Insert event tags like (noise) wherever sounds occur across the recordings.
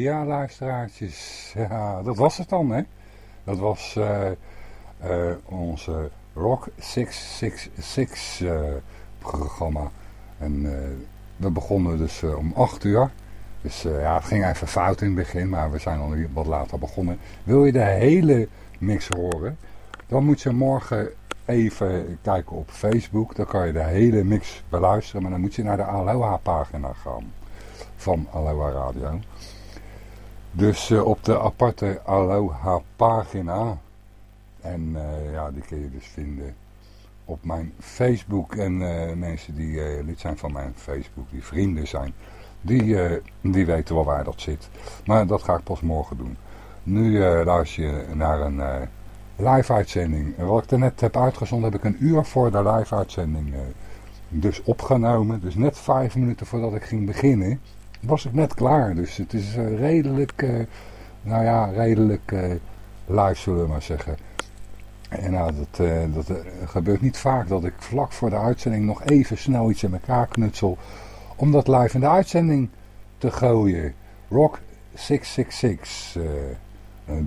Ja, luisteraartjes. (laughs) Ja, dat was het dan, hè. Dat was uh, uh, onze Rock 666 uh, programma. En we begonnen dus om 8 uur. Dus ja, het ging even fout in het begin, maar we zijn al wat later begonnen. Wil je de hele mix horen, dan moet je morgen even kijken op Facebook. Dan kan je de hele mix beluisteren, maar dan moet je naar de Aloha pagina gaan van Aloha Radio. Dus uh, op de aparte Aloha pagina. En uh, ja, die kun je dus vinden op mijn Facebook. En uh, mensen die lid zijn van mijn Facebook, die vrienden zijn, die, die weten wel waar dat zit. Maar dat ga ik pas morgen doen. Nu luister je naar een live uitzending. Wat ik er net heb uitgezonden heb ik een uur voor de live uitzending dus opgenomen. Dus net vijf minuten voordat ik ging beginnen was ik net klaar. Dus het is uh, redelijk, uh, nou ja, redelijk uh, live zullen we maar zeggen. En nou, dat, dat gebeurt niet vaak dat ik vlak voor de uitzending nog even snel iets in elkaar knutsel. Om dat live in de uitzending te gooien. Rock 666.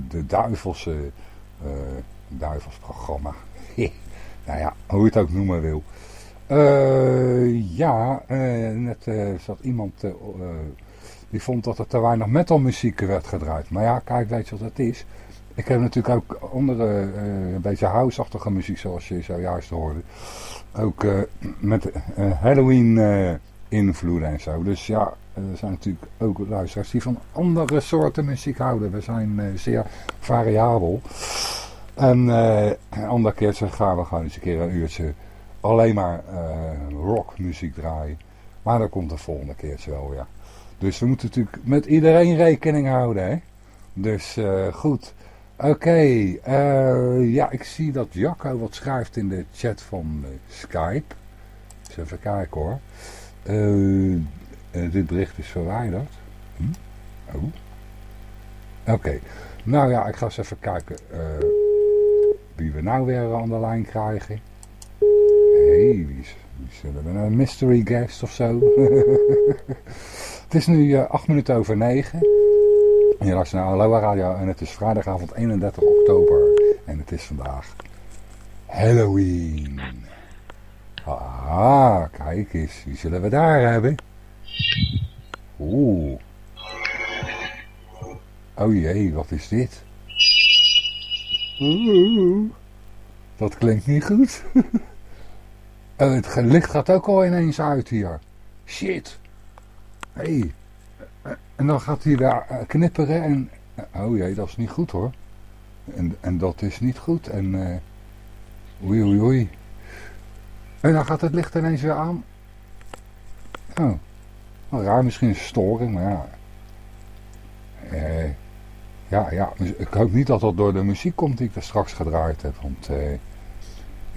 de duivelse, duivelsprogramma. (laughs) nou ja, hoe je het ook noemen wil. Uh, ja, uh, net uh, zat iemand die vond dat er te weinig metalmuziek werd gedraaid. Maar ja, kijk, weet je wat het is? Ik heb natuurlijk ook andere, een beetje houseachtige muziek zoals je zojuist hoorde. Ook met Halloween invloeden en zo. Dus ja, er zijn natuurlijk ook luisteraars die van andere soorten muziek houden. We zijn zeer variabel. En een andere keer gaan we gewoon eens een keer een uurtje alleen maar uh, rockmuziek draaien. Maar dat komt de volgende keer wel, ja. Dus we moeten natuurlijk met iedereen rekening houden, hè. Dus uh, goed. Oké, uh, ja, ik zie dat Jacco wat schrijft in de chat van Skype. Even kijken hoor. dit bericht is verwijderd. Hm? Oh. Oké, nou ja, ik ga eens even kijken wie we nou weer aan de lijn krijgen hey, wie, zullen we een mystery guest of zo? (laughs) het is nu uh, acht minuten over negen. En je luistert naar Aloha Radio en het is vrijdagavond 31 oktober. En het is vandaag Halloween. Ah, kijk eens. Wie zullen we daar hebben? Oeh. Oh jee, wat is dit? Oeh. Dat klinkt niet goed. (laughs) Uh, het licht gaat ook al ineens uit hier. Shit. Hey. En dan gaat hij weer eh, knipperen en... Oh jee, dat is niet goed hoor. En, en dat is niet goed. En... Uh, oei oei oei. En dan gaat het licht ineens weer aan. Oh. Raar, misschien een storing, maar ja. Eh, ja, ja. Ik hoop niet dat dat door de muziek komt die ik er straks gedraaid heb. Want... Eh,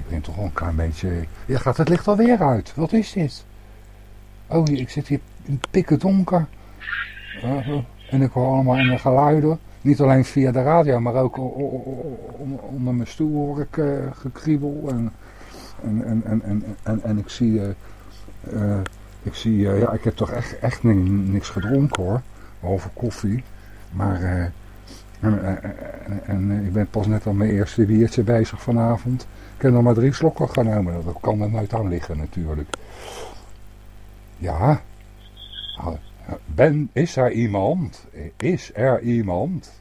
ik ben toch wel een klein beetje... Ja, gaat het licht alweer uit. Wat is dit? Oh, ik zit hier in pikken donker. Uh, en ik hoor allemaal geluiden. Niet alleen via de radio, maar ook onder mijn stoel hoor ik uh, gekriebel. En, en, en, en, en, ik zie... Ik zie... ja, ik heb toch echt, echt niks gedronken hoor. Behalve koffie. Maar... En, en, en, ik ben pas net al mijn eerste biertje bezig vanavond. Ik heb nog maar drie slokken genomen. Dat kan er nooit aan liggen natuurlijk. Ja. Ben, is er iemand? Is er iemand?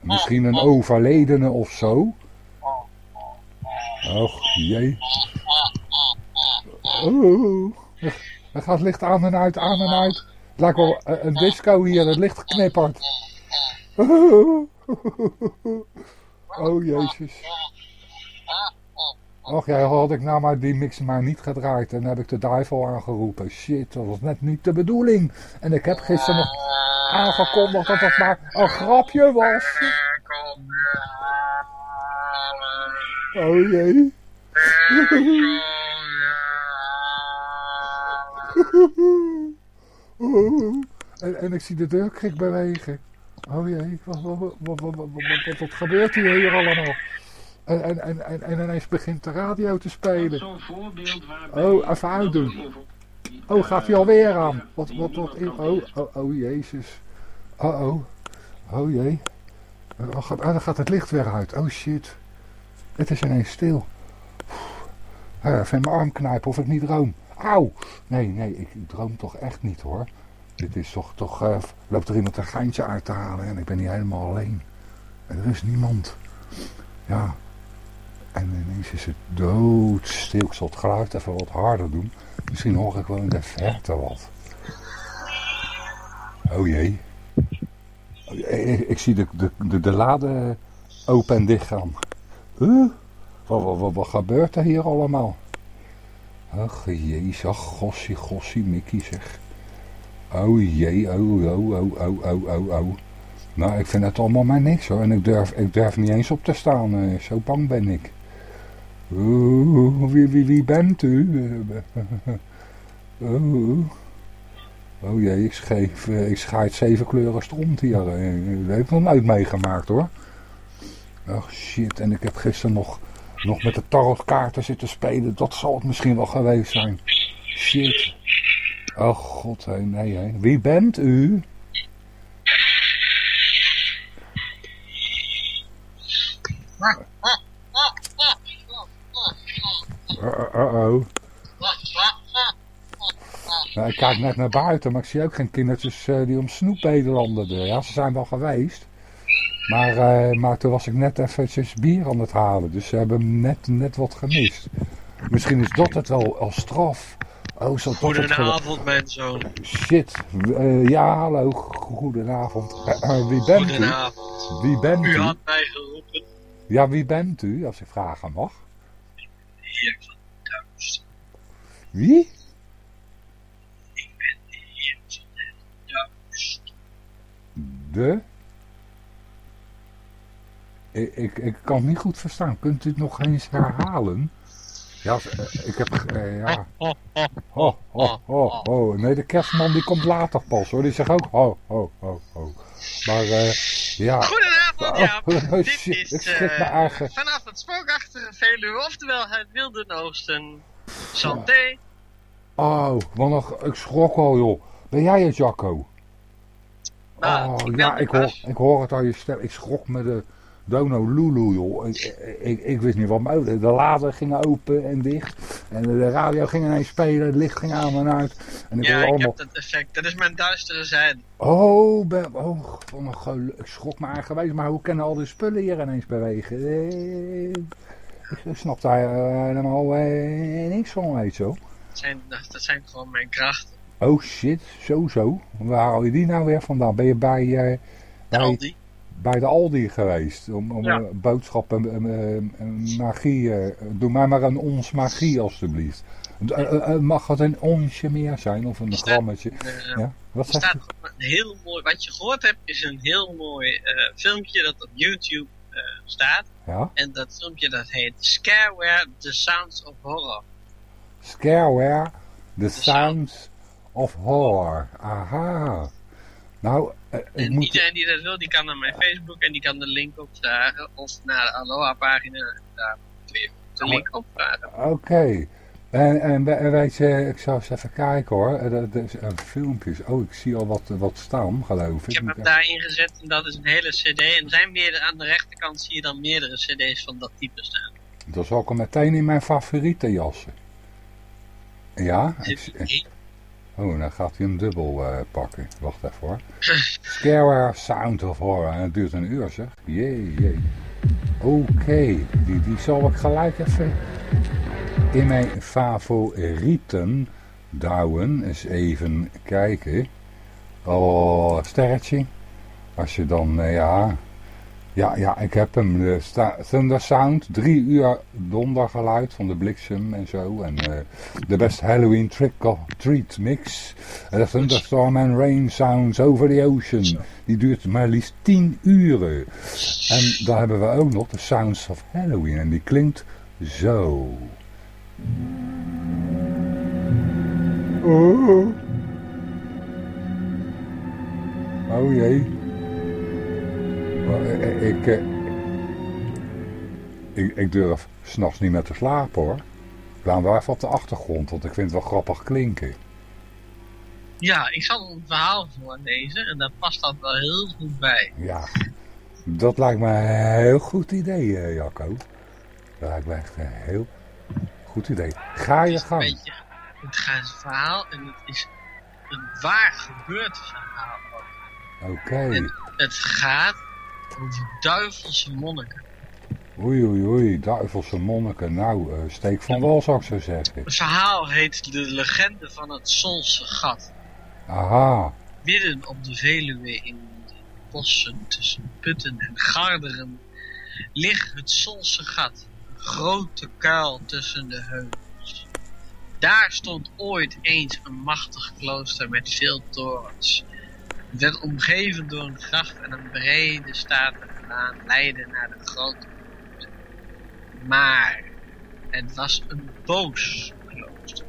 Misschien een overledene of zo? Och, jee. Er gaat licht aan en uit, aan en uit. Het lijkt wel een disco hier, het licht knippert. (laughs) Oh, jezus. Och ja, had ik nou maar die mix maar niet gedraaid. En heb ik de duivel aangeroepen. Shit, dat was net niet de bedoeling. En ik heb gisteren nog aangekondigd dat dat maar een grapje was. Oh jee. (laughs) En, en ik zie de deurkrik bewegen. Oh jee, wat, wat, wat, wat, wat, wat, wat gebeurt hier, hier allemaal? En, en, en, en, en ineens begint de radio te spelen. Zo'n voorbeeld waarbij... Oh, even uitdoen. Oh, gaat hij alweer aan? Wat, wat, wat, oh, oh, oh, jezus. Oh oh. Oh jee. Oh, dan gaat het licht weer uit. Oh shit. Het is ineens stil. Even mijn arm knijpen of ik niet droom. Auw. Nee, nee, ik droom toch echt niet hoor. Dit is toch, toch uh, loopt er iemand een geintje uit te halen en ik ben niet helemaal alleen. En er is niemand. Ja. En ineens is het doodstil. Ik zal het geluid even wat harder doen. Misschien hoor ik wel in de verte wat. Oh jee. Oh, ik, zie de, de, de, de lade open en dicht gaan. Huh? Wat, wat, wat, wat gebeurt er hier allemaal? Ach jezus, ach gossie, gossie, Mickey zeg. Oh jee, oh, oh, oh, oh, oh, oh, oh. Nou, ik vind het allemaal maar niks hoor. En ik durf, ik durf niet eens op te staan. Uh, zo bang ben ik. Oeh, wie, wie, wie bent u? (laughs) Oh, oh jee, ik, scheef, uh, ik schaait zeven kleuren stront hier. Dat heb ik nog nooit meegemaakt hoor. Ach shit, en ik heb gisteren nog, nog met de tarotkaarten zitten spelen. Dat zal het misschien wel geweest zijn. Shit. Oh god, hé, nee, hé. Wie bent u? Uh-oh. Nou, ik kijk net naar buiten, maar ik zie ook geen kindertjes uh, die om snoep bedelanderden. Ja, ze zijn wel geweest. Maar, uh, maar toen was ik net eventjes bier aan het halen. Dus ze hebben net, net wat gemist. Misschien is dat het wel als straf. Oh, zo Goedenavond, mijn zoon. Shit. Uh, ja, hallo. Goedenavond. Uh, wie bent Goedenavond. u? Wie bent u? U had mij geroepen. Ja, wie bent u, als ik vragen mag? Heer van duister. Wie? Ik ben de heer van het duister. De? Ik, ik, ik kan het niet goed verstaan. Kunt u het nog eens herhalen? Ja, ik heb... Uh, ja. Ho, ho, Ho, ho, ho. Nee, de kerstman die komt later pas hoor. Die zegt ook ho, ho, ho, ho. Maar uh, ja... Goedenavond, Jaap. (laughs) Oh, Dit shit, is ik schrik me eh, eigen. vanaf het spookachtige Veluwe, oftewel het Wilde Oosten. Santé. Oh, wat een... Ik schrok al joh. Ben jij het, Jacco? Nou, Oh, ik ja, ik hoor, ik hoor het aan je stem. Ik schrok me de Lulu, joh. Ik, ik, ik wist niet wat me... De laden gingen open en dicht. En de radio ging ineens spelen. Het licht ging aan en uit. En ik Ja, ik allemaal... heb dat effect. Dat is mijn duistere zijde. Oh, ben... oh ik schrok me wijs. Maar hoe kunnen al die spullen hier ineens bewegen? Eh, Ik snap daar eh, helemaal eh, niks van, weet wel. Dat zijn, dat zijn gewoon mijn krachten. Oh shit, zo zo. Waar haal je die nou weer vandaan? Ben je bij, eh, bij, Aldi. Bij de Aldi geweest? Om, om Ja. boodschappen, magie. eh, doe mij maar een ons magie alstublieft. Eh, eh, mag het een onsje meer zijn of een grammetje? Ja? Wat Er staat je? een heel mooi, wat je gehoord hebt, is een heel mooi filmpje dat op YouTube staat. Ja? En dat filmpje dat heet Scareware The Sounds of Horror. Scareware, The sound. Sounds of Horror. Aha. Nou, En moet... iedereen die dat wil, die kan naar mijn Facebook en die kan de link opvragen. Of naar de Aloha pagina en daar kun je de link opvragen. Oké. En, en, we- en weet je, ik zal eens even kijken hoor. Eh, Dat, is filmpjes. Oh, ik zie al wat, wat staan, geloof Ik ik. heb hem daarin gezet en dat is een hele cd. En zijn meerdere, aan de rechterkant zie je dan meerdere cd's van dat type staan. Dat is ook al meteen in mijn favoriete jassen. Ja? Ik. Oh, dan gaat hij hem dubbel eh, pakken. Wacht even hoor. Scareware Sound of Horror. En het duurt een uur zeg. Jee, jee. Oké, die, die zal ik gelijk even in mijn favorieten douwen. Eens even kijken. Oh, sterretje. Als je dan, eh, ja... Ja, ja, ik heb hem. De sta- Thunder Sound. Drie uur dondergeluid van de bliksem en zo. En eh, de best Halloween trick or treat mix. En de Thunderstorm and Rain Sounds over the Ocean. Die duurt maar liefst tien uren. En dan hebben we ook nog de Sounds of Halloween. En die klinkt zo. Oh, oh jee. Maar, eh, Ik, eh, ik, ik durf s'nachts niet meer te slapen hoor. Ik laat wel even op de achtergrond, want ik vind het wel grappig klinken. Ja, ik zal een verhaal voorlezen en daar past dat wel heel goed bij. Ja, dat lijkt me een heel goed idee, eh, Jacco. Dat lijkt me echt een heel goed idee. Ga je een gang. beetje het gaat verhaal en het is een waar gebeurd verhaal. Oké. En het gaat duivelse monniken. Oei, oei, oei. Duivelse monniken. Nou, eh, steek van wal zou ik zo zeggen. Het verhaal heet De Legende van het Solse Gat. Aha. Midden op de Veluwe in de bossen tussen Putten en Garderen ligt het Solse Gat, een grote kuil tussen de heuvels. Daar stond ooit eens een machtig klooster met veel torens. Het werd omgeven door een gracht en een brede statige laan leidde naar de grote poort. Maar het was een boos klooster.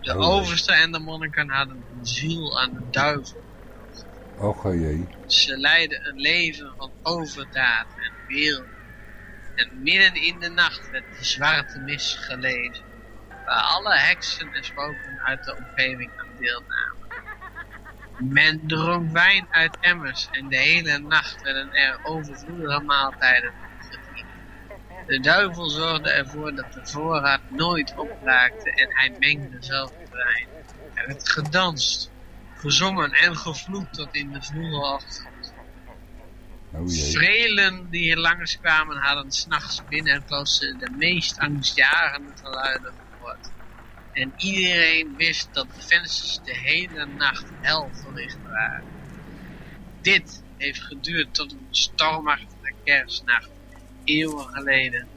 De Oh. overste en de monniken hadden een ziel aan de duivel. Och jee. Ze leidden een leven van overdaad en weelde. En midden in de nacht werd de zwarte mis gelezen, waar alle heksen en spoken uit de omgeving aan deelnamen. Men dronk wijn uit emmers en de hele nacht werden er overvloedige maaltijden gediend. De duivel zorgde ervoor dat de voorraad nooit opraakte en hij mengde zelf de wijn. Er werd gedanst, gezongen en gevloekt tot in de vroege ochtend. Oh. Vrelen die hier langskwamen hadden s'nachts binnen klooster de meest angstjagende geluiden gehoord. En iedereen wist dat de vensters de hele nacht hel verlicht waren. Dit heeft geduurd tot een stormachtige kerstnacht, eeuwen geleden.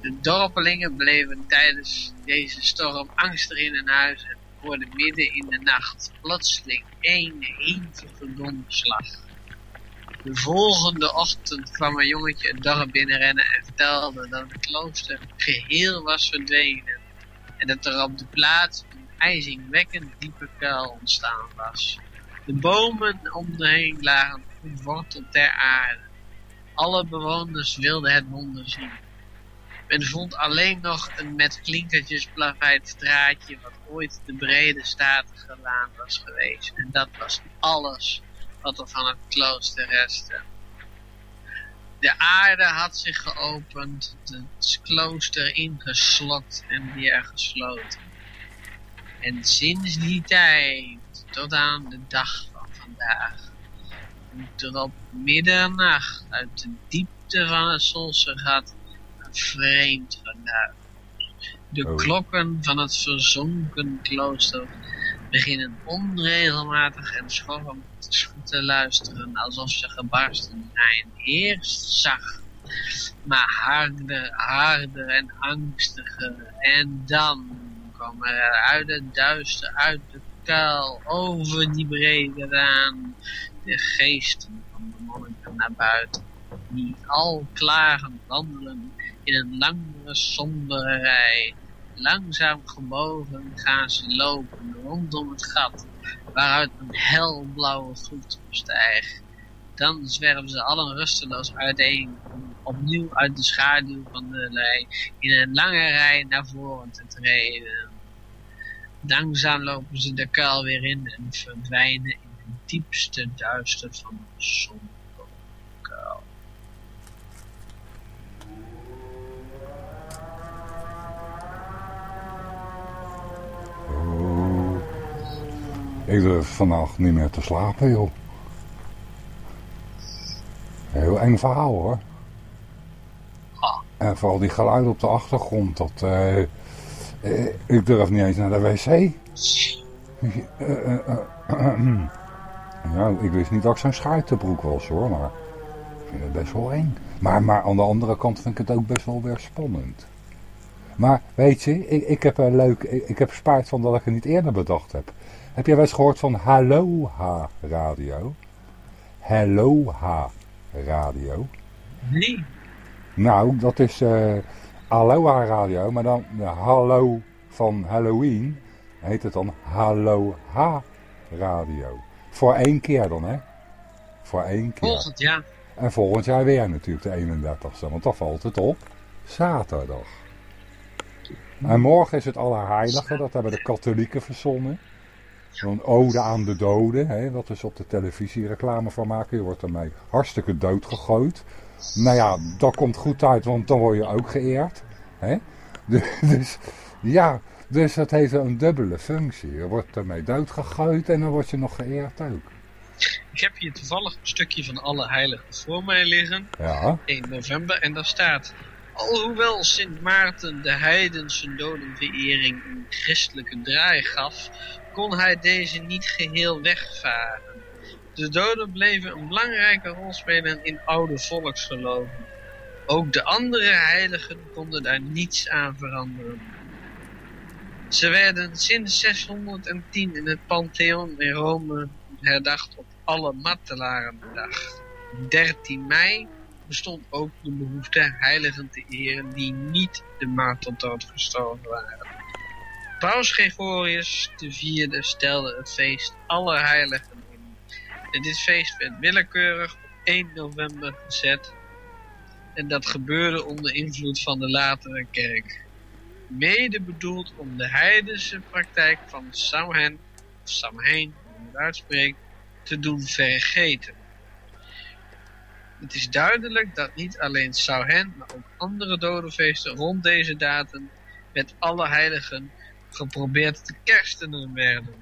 De dorpelingen bleven tijdens deze storm angstig in hun huis en hoorden midden in de nacht plotseling één hevige donderslag. De volgende ochtend kwam een jongetje het dorp binnenrennen en vertelde dat het klooster geheel was verdwenen. En dat er op de plaats een ijzingwekkend diepe kuil ontstaan was. De bomen om de heen lagen ontworteld ter aarde. Alle bewoners wilden het wonder zien. Men vond alleen nog een met klinkertjes plaveid straatje wat ooit de brede statige laan was geweest. En dat was alles wat er van het klooster restte. De aarde had zich geopend, het klooster ingeslokt en weer gesloten. En sinds die tijd tot aan de dag van vandaag komt er op middernacht uit de diepte van het Solse gat een vreemd geluid. De klokken van het verzonken klooster beginnen onregelmatig en schor te luisteren alsof ze gebarsten zijn. Eerst zacht, maar harder, harder en angstiger. En dan komen er uit het duister, uit de kuil, over die brede raan, de geesten van de monniken naar buiten, die al klagend wandelen in een langere, sombere rij. Langzaam gebogen gaan ze lopen rondom het gat, waaruit een helblauwe gloed opstijgt. Dan zwerven ze allen rusteloos uiteen, om opnieuw uit de schaduw van de lei in een lange rij naar voren te treden. Langzaam lopen ze de kuil weer in en verdwijnen in het diepste duister van de sombere Ik durf vannacht niet meer te slapen, joh. Heel eng verhaal, hoor. Ah. En vooral die geluiden op de achtergrond, dat... eh, eh, ik durf niet eens naar de wc. Ja, ik wist niet dat ik zo'n schuitenbroek was, hoor, maar... Ik vind het best wel eng. Maar, maar aan de andere kant vind ik het ook best wel weer spannend. Maar weet je, ik, ik heb een leuk, ik, ik heb spijt van dat ik het niet eerder bedacht heb. Heb jij wel eens gehoord van Aloha Radio? Aloha Radio. Nee, Nou, dat is eh Aloha Radio, maar dan de hallo van Halloween heet het dan Aloha Radio. Voor één keer dan, hè? Voor één keer. volgend jaar. En volgend jaar weer natuurlijk de 31ste, want dan valt het op zaterdag. En morgen is het Allerheilige, dat hebben de katholieken verzonnen. Zo'n ode aan de doden, hè, wat is op de televisie reclame van maken. Je wordt ermee hartstikke doodgegooid. Nou ja, dat komt goed uit, want dan word je ook geëerd. Hè? (laughs) Dus ja, dus dat heeft een dubbele functie. Je wordt ermee doodgegooid en dan word je nog geëerd ook. Ik heb hier toevallig een stukje van Alle Heiligen voor mij liggen. Ja. 1 november. En daar staat... Alhoewel Sint Maarten de heidense dodenverering een christelijke draai gaf, kon hij deze niet geheel wegvaren. De doden bleven een belangrijke rol spelen in oude volksgeloven. Ook de andere heiligen konden daar niets aan veranderen. Ze werden sinds 610 in het Pantheon in Rome herdacht op alle Martelarendag. 13 mei bestond ook de behoefte heiligen te eren die niet de marteldood gestorven waren. Paus Gregorius IV stelde het feest aller heiligen in. En dit feest werd willekeurig op 1 november gezet. En dat gebeurde onder invloed van de latere kerk. Mede bedoeld om de heidense praktijk van Samhain, of Samhain, hoe je het uitspreekt, te doen vergeten. Het is duidelijk dat niet alleen Samhain, maar ook andere dodenfeesten rond deze datum met alle heiligen geprobeerd te kerstenen werden.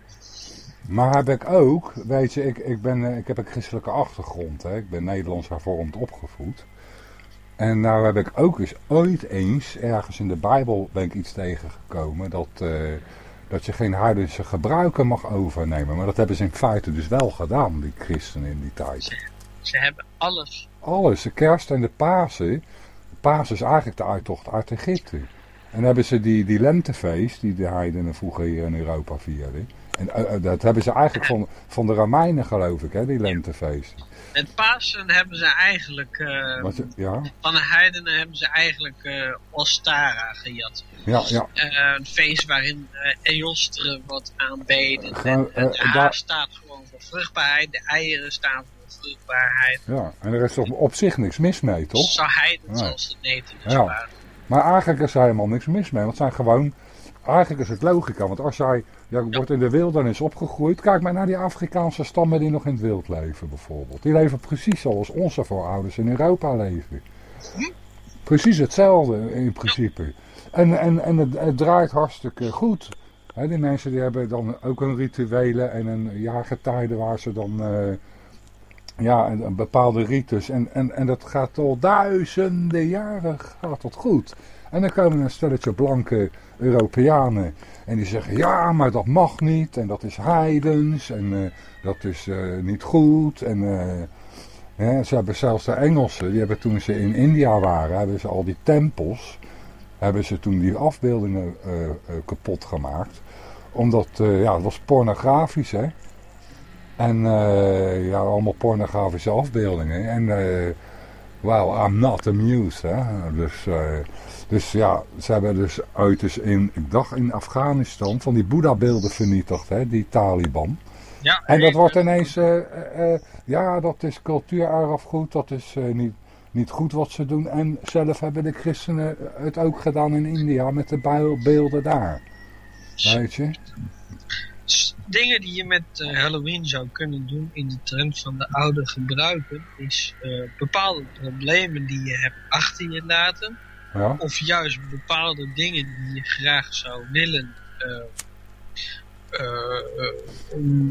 Maar heb ik ook, weet je, ik, ik, ben, eh, ik heb een christelijke achtergrond. Hè? Ik ben Nederlands hervormd opgevoed. En nou heb ik ook eens ooit eens, ergens in de Bijbel ben ik iets tegengekomen, dat, uh, dat je geen heidense gebruiken mag overnemen. Maar dat hebben ze in feite dus wel gedaan, die christenen in die tijd. Ze, ze hebben alles. Alles, de kerst en de Pasen. De Pasen is eigenlijk de uittocht uit Egypte. En hebben ze die, die lentefeest, die de heidenen vroeger hier in Europa vierden. En uh, dat hebben ze eigenlijk van, van de Romeinen geloof ik, hè, die lentefeest. Met Pasen hebben ze eigenlijk, uh, Wat, ja? van de heidenen hebben ze eigenlijk uh, Ostara gejat. Ja, ja. Uh, een feest waarin Eostre wordt aanbeden. En de staat gewoon voor vruchtbaarheid, de eieren staan voor vruchtbaarheid. Ja, en er is toch op zich niks mis mee, toch? Zou heiden, zoals het neten dus ja. waren. Maar eigenlijk is er helemaal niks mis mee, want zijn gewoon... Eigenlijk is het logica, want als jij ja, wordt in de wildernis opgegroeid... Kijk maar naar die Afrikaanse stammen die nog in het wild leven bijvoorbeeld. Die leven precies zoals onze voorouders in Europa leven. Hm? Precies hetzelfde in principe. En, en, en het, het draait hartstikke goed. He, die mensen die hebben dan ook een rituelen en een jaargetijde waar ze dan... Uh, ja, een, bepaalde ritus. En, en, en dat gaat al duizenden jaren gaat dat goed. En dan komen een stelletje blanke Europeanen. En die zeggen, ja, maar dat mag niet. En dat is heidens. En uh, dat is uh, niet goed. En uh, ja, ze hebben zelfs de Engelsen, die hebben toen ze in India waren, hebben ze al die tempels, hebben ze toen die afbeeldingen kapot gemaakt. Omdat, ja, het was pornografisch, hè. En ja, allemaal pornografische afbeeldingen. En well, I'm not amused, hè. Dus... Dus ja, ze hebben dus uit dus in, ik dacht in Afghanistan, van die Boeddha-beelden vernietigd, hè, die Taliban. Ja, en dat wordt ineens, uh, uh, ja, dat is cultuurerfgoed, dat is uh, niet, niet goed wat ze doen. En zelf hebben de christenen het ook gedaan in India met de beelden daar. Weet je? Dingen die je met Halloween zou kunnen doen in de trend van de oude gebruiken, is bepaalde problemen die je hebt achter je laten ja. Of juist bepaalde dingen die je graag zou willen, uh,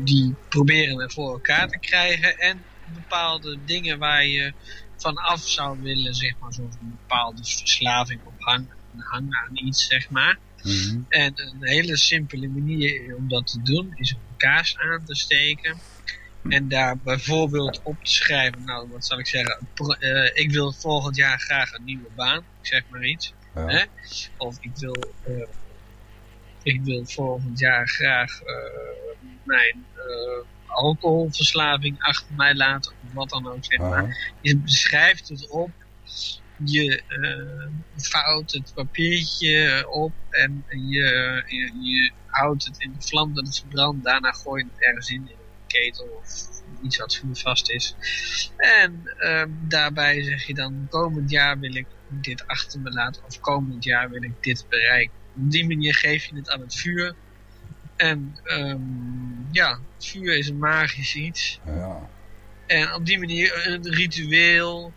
die proberen er voor elkaar te krijgen. En bepaalde dingen waar je van af zou willen, zeg maar, zoals een bepaalde verslaving op hang, hang aan iets, zeg maar. Mm -hmm. En een hele simpele manier om dat te doen is een kaars aan te steken. En daar bijvoorbeeld op te schrijven, nou wat zal ik zeggen, uh, ik wil volgend jaar graag een nieuwe baan, ik zeg maar iets. Ja. Hè? Of ik wil, uh, ik wil volgend jaar graag uh, mijn alcoholverslaving achter mij laten, of wat dan ook zeg maar. Je beschrijft het op, je vouwt het papiertje op en je, je, je houdt het in de vlam dat het verbrandt, daarna gooi je het ergens in ketel of iets wat vuurvast is. En uh, daarbij zeg je dan, komend jaar wil ik dit achter me laten of komend jaar wil ik dit bereiken. Op die manier geef je het aan het vuur En ehm, ja, vuur is een magisch iets. Ja. En op die manier een ritueel,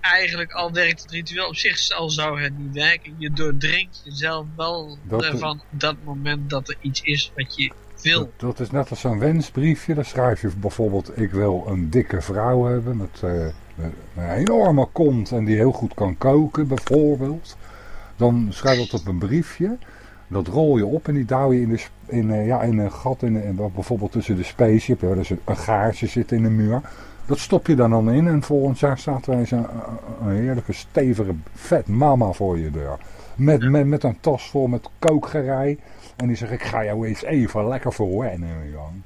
eigenlijk al werkt het ritueel op zich al zou het niet werken. Je doordringt jezelf wel Dat- van dat moment dat er iets is wat je wil. Dat, dat is net als zo'n wensbriefje. Dan schrijf je bijvoorbeeld, ik wil een dikke vrouw hebben met, eh, met een enorme kont en die heel goed kan koken bijvoorbeeld. Dan schrijf je dat op een briefje. Dat rol je op en die douw je in, de, in, eh, ja, in een gat, in, in, bijvoorbeeld tussen de space. Je hebt wel eens een, een gaartje zitten in de muur. Dat stop je dan dan in en volgend jaar staat er eens een, heerlijke stevige vet mama voor je deur. Met, met, met een tas vol met kookgerei. En die zegt, ik ga jou eens even lekker verwennen, Jan.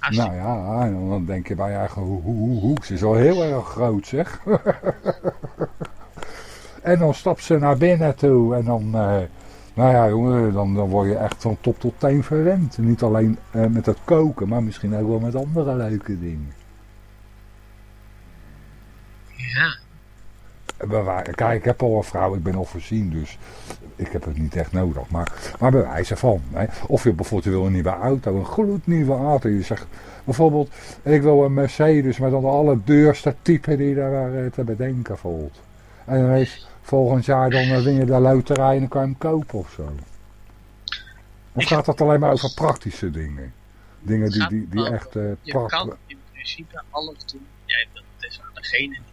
Als je- Nou ja, en dan denk je bij je eigen, hoe, hoe, hoe, ze is wel heel erg groot zeg. (laughs) en dan stapt ze naar binnen toe en dan, eh, nou ja jongen, dan, dan word je echt van top tot teen verwend. En niet alleen eh, met het koken, maar misschien ook wel met andere leuke dingen. Ja, Kijk, ik heb al een vrouw, ik ben al voorzien, dus ik heb het niet echt nodig. Maar, maar bij wijze van. Hè. Of je bijvoorbeeld wil een nieuwe auto, een gloednieuwe auto. Je zegt bijvoorbeeld, ik wil een Mercedes met dan de allerduurste type die daar te bedenken valt. En dan is volgend jaar dan eh, win je de loterij en dan kan je hem kopen of zo. Of gaat dat alleen maar over praktische dingen? Dingen die, die, die echt eh je kan in principe alles doen. Jij het is aan degene die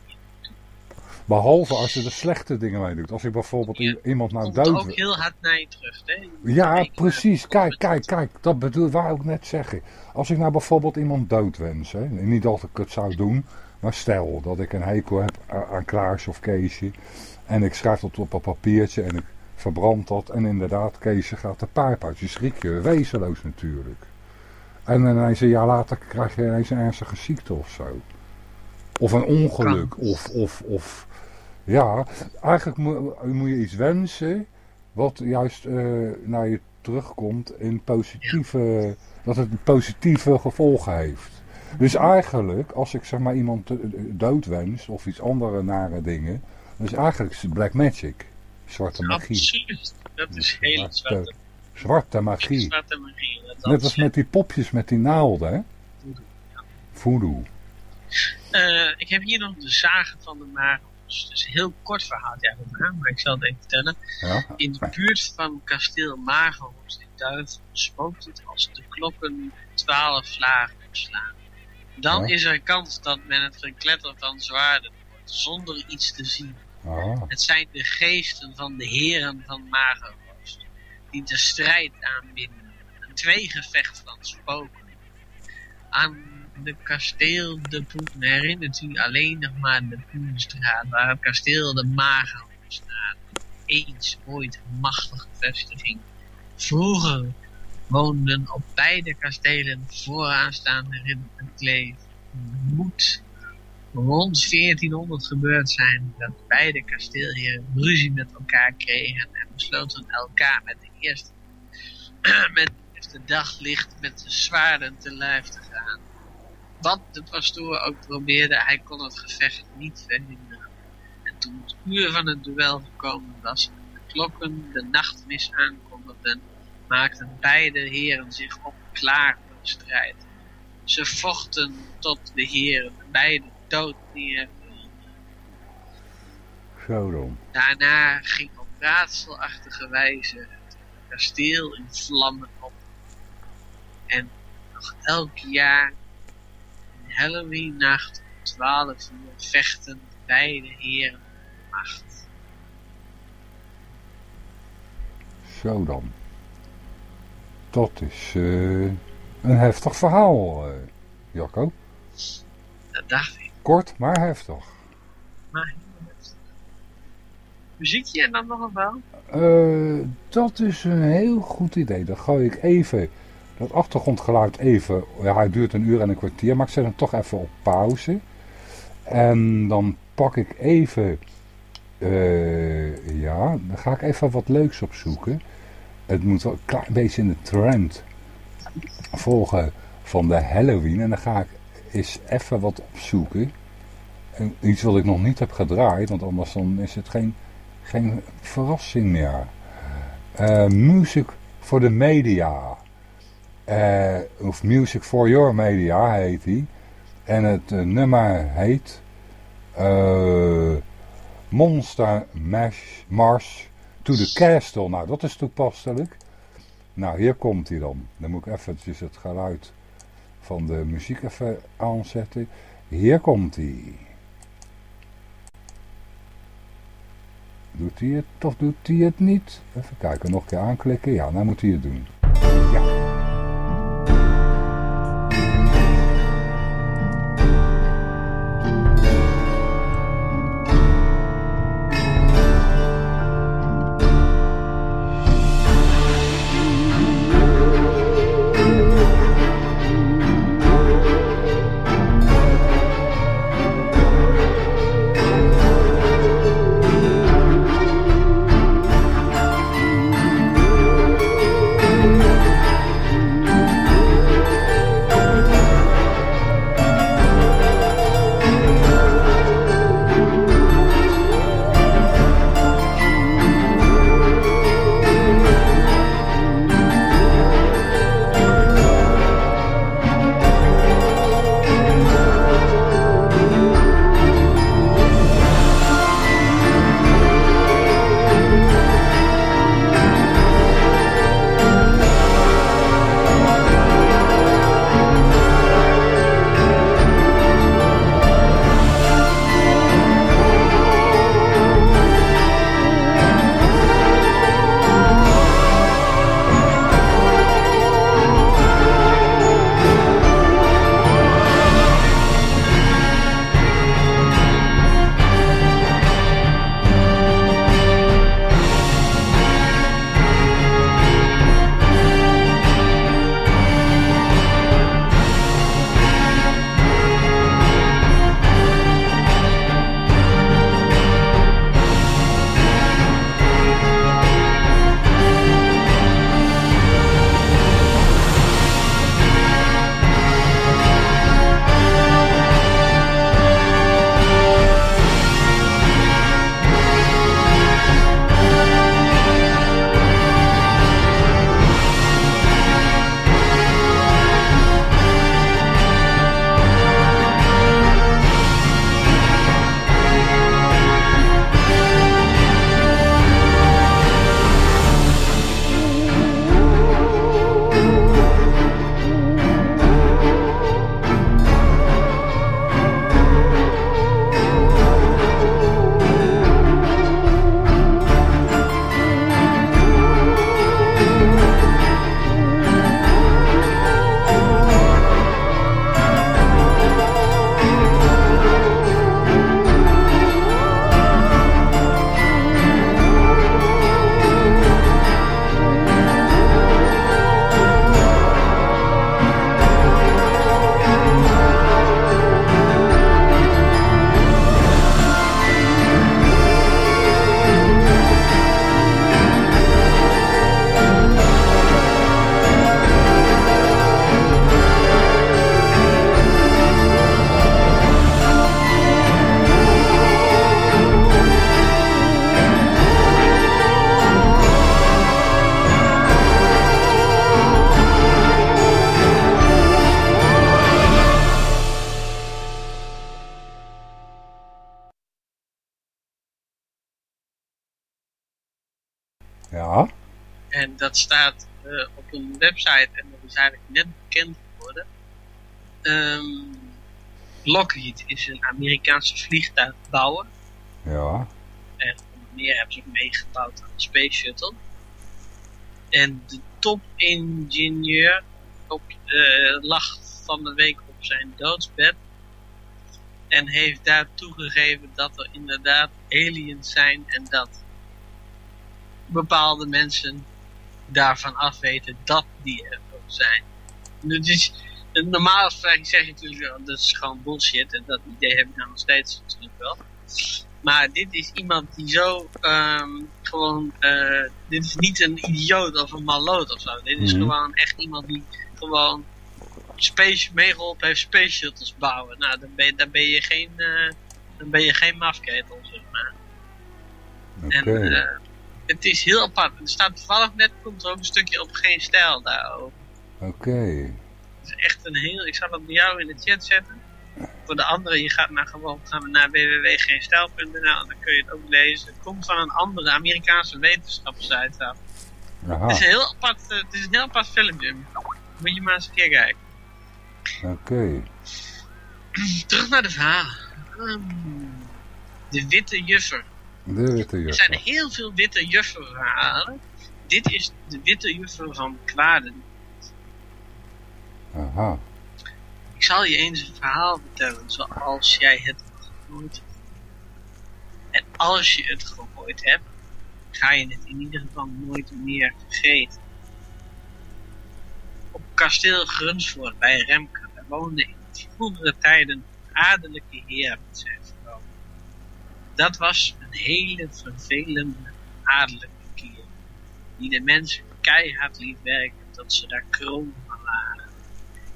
Behalve als je de slechte dingen mee doet. Als je bijvoorbeeld Ja, iemand nou komt dood ook heel hard naar je terug. Hè? Je Ja, precies. Kijk, kijk, kijk. Dat bedoel wou ik net zeggen. Als ik nou bijvoorbeeld iemand doodwens. Hè, niet dat ik het zou doen. Maar stel dat ik een hekel heb aan Klaasje of Keesje. En ik schrijf dat op een papiertje en ik verbrand dat. En inderdaad, Keesje gaat de pijp uit. Je schrik je wezenloos natuurlijk. En ineens een jaar later krijg je ineens een ernstige ziekte of zo. Of een ongeluk. Of, of, of ja, eigenlijk moet, moet je iets wensen wat juist eh, naar je terugkomt in positieve, dat het positieve gevolgen heeft. Dus eigenlijk, als ik zeg maar iemand eh, doodwens of iets andere nare dingen, dat is eigenlijk black magic. Zwarte magie. Absoluut. Dat is hele zwarte, Zwarte magie. zwarte magie. Net als met die popjes met die naalden, hè? Voodoo, ja. Voodoo. Eh, ik heb hier nog de zagen van de Magus. Dus een heel kort verhaal, ja, maar ik zal het even vertellen. Ja? In de buurt van kasteel Magerhorst in Duiven spookt het als de klokken twaalf slagen slaan. Dan Ja. is er kans dat men het gekletter van zwaarden hoort, zonder iets te zien. Ah, Het zijn de geesten van de heren van Magerhorst, die de strijd aanbinden. Een tweegevecht van spoken. Aan de kasteel de Poen herinnert u alleen nog maar de Poenstraat, waar het kasteel de Magerhorst staat. Eens ooit een machtige vestiging. Vroeger woonden op beide kastelen vooraanstaande ridders Kleef. Moet rond 1400 gebeurd zijn dat beide kasteelheren ruzie met elkaar kregen en besloten elkaar met de eerste, (clears throat) met eerste daglicht met de zwaarden te lijf te gaan. Wat de pastoor ook probeerde, hij kon het gevecht niet verhinderen. En toen het uur van het duel gekomen was de klokken de nachtmis aankondigden, maakten beide heren zich op klaar voor de strijd. Ze vochten tot de heren beide dood neervielen. zo dan. Daarna ging op raadselachtige wijze het kasteel in vlammen op. En nog elk jaar, in Halloween-nacht om 12 uur, vechten beide heren om macht. Zo dan. Dat is eh, een heftig verhaal, eh, Jacco. Dat dacht ik. Kort, maar heftig. Maar heel heftig. Muziekje en dan nog een verhaal? Eh, dat is een heel goed idee. Dan gooi ik even dat achtergrondgeluid even. Ja, hij duurt een uur en een kwartier, maar ik zet hem toch even op pauze. En dan pak ik even. eh, ja, dan ga ik even wat leuks opzoeken. Het moet wel een klein beetje in de trend volgen van de Halloween. En dan ga ik eens even wat opzoeken. En iets wat ik nog niet heb gedraaid, want anders dan is het geen geen verrassing meer. Eh music voor de media. Eh, of Music for Your Media heet die. En het eh, nummer heet eh, Monster Mash Mars to the Castle. Nou, dat is toepasselijk. Nou, hier komt hij dan. Dan moet ik eventjes het geluid van de muziek even aanzetten. Hier komt hij. Doet hij het of doet hij het niet? Even kijken, nog een keer aanklikken. Ja, nou moet hij het doen. Ja. Dat staat uh, op een website en dat is eigenlijk net bekend geworden. Um, Lockheed is een Amerikaanse vliegtuigbouwer. Ja. En onder meer hebben ze ook meegebouwd aan de Space Shuttle. En de topingenieur op, uh, lag van de week op zijn doodsbed. En heeft daar toegegeven dat er inderdaad aliens zijn en dat bepaalde mensen daarvan afweten dat die er zijn. Dus normaal zeg je natuurlijk, dat is gewoon bullshit en dat idee heb ik nou nog steeds natuurlijk wel. Maar dit is iemand die zo um, gewoon, uh, dit is niet een idioot of een maloot of zo. Dit is Mhm. gewoon echt iemand die gewoon space, meegeholpen heeft space shuttles bouwen. Nou, dan ben je, dan ben je geen, uh, dan ben je geen mafketel, zeg maar. Oké. En uh, het is heel apart. Er staat toevallig net, komt er ook een stukje op geen stijl daarover. Oké. Het is echt een heel... Ik zal het bij jou in de chat zetten. Voor de anderen, je gaat naar gewoon gaan naar www.geenstijl.nl en dan kun je het ook lezen. Het komt van een andere Amerikaanse wetenschapssite af. Het is een heel apart, eh, het is een heel apart filmpje. Moet je maar eens een keer kijken. Oké. Terug naar de verhalen. Ehm, de witte juffer. De witte juffer. Er zijn heel veel witte juffer verhalen. Dit is de witte juffer van Kwaden. Aha. Ik zal je eens een verhaal vertellen zoals jij het gehoord hebt. En als je het gehoord hebt, ga je het in ieder geval nooit meer vergeten. Op kasteel Grunsvoort bij Remke, woonde in vroegere tijden adellijke heer met zijn vrouw. Dat was een hele vervelende adellijke keer, die de mensen keihard liet werken tot ze daar kroon van lagen.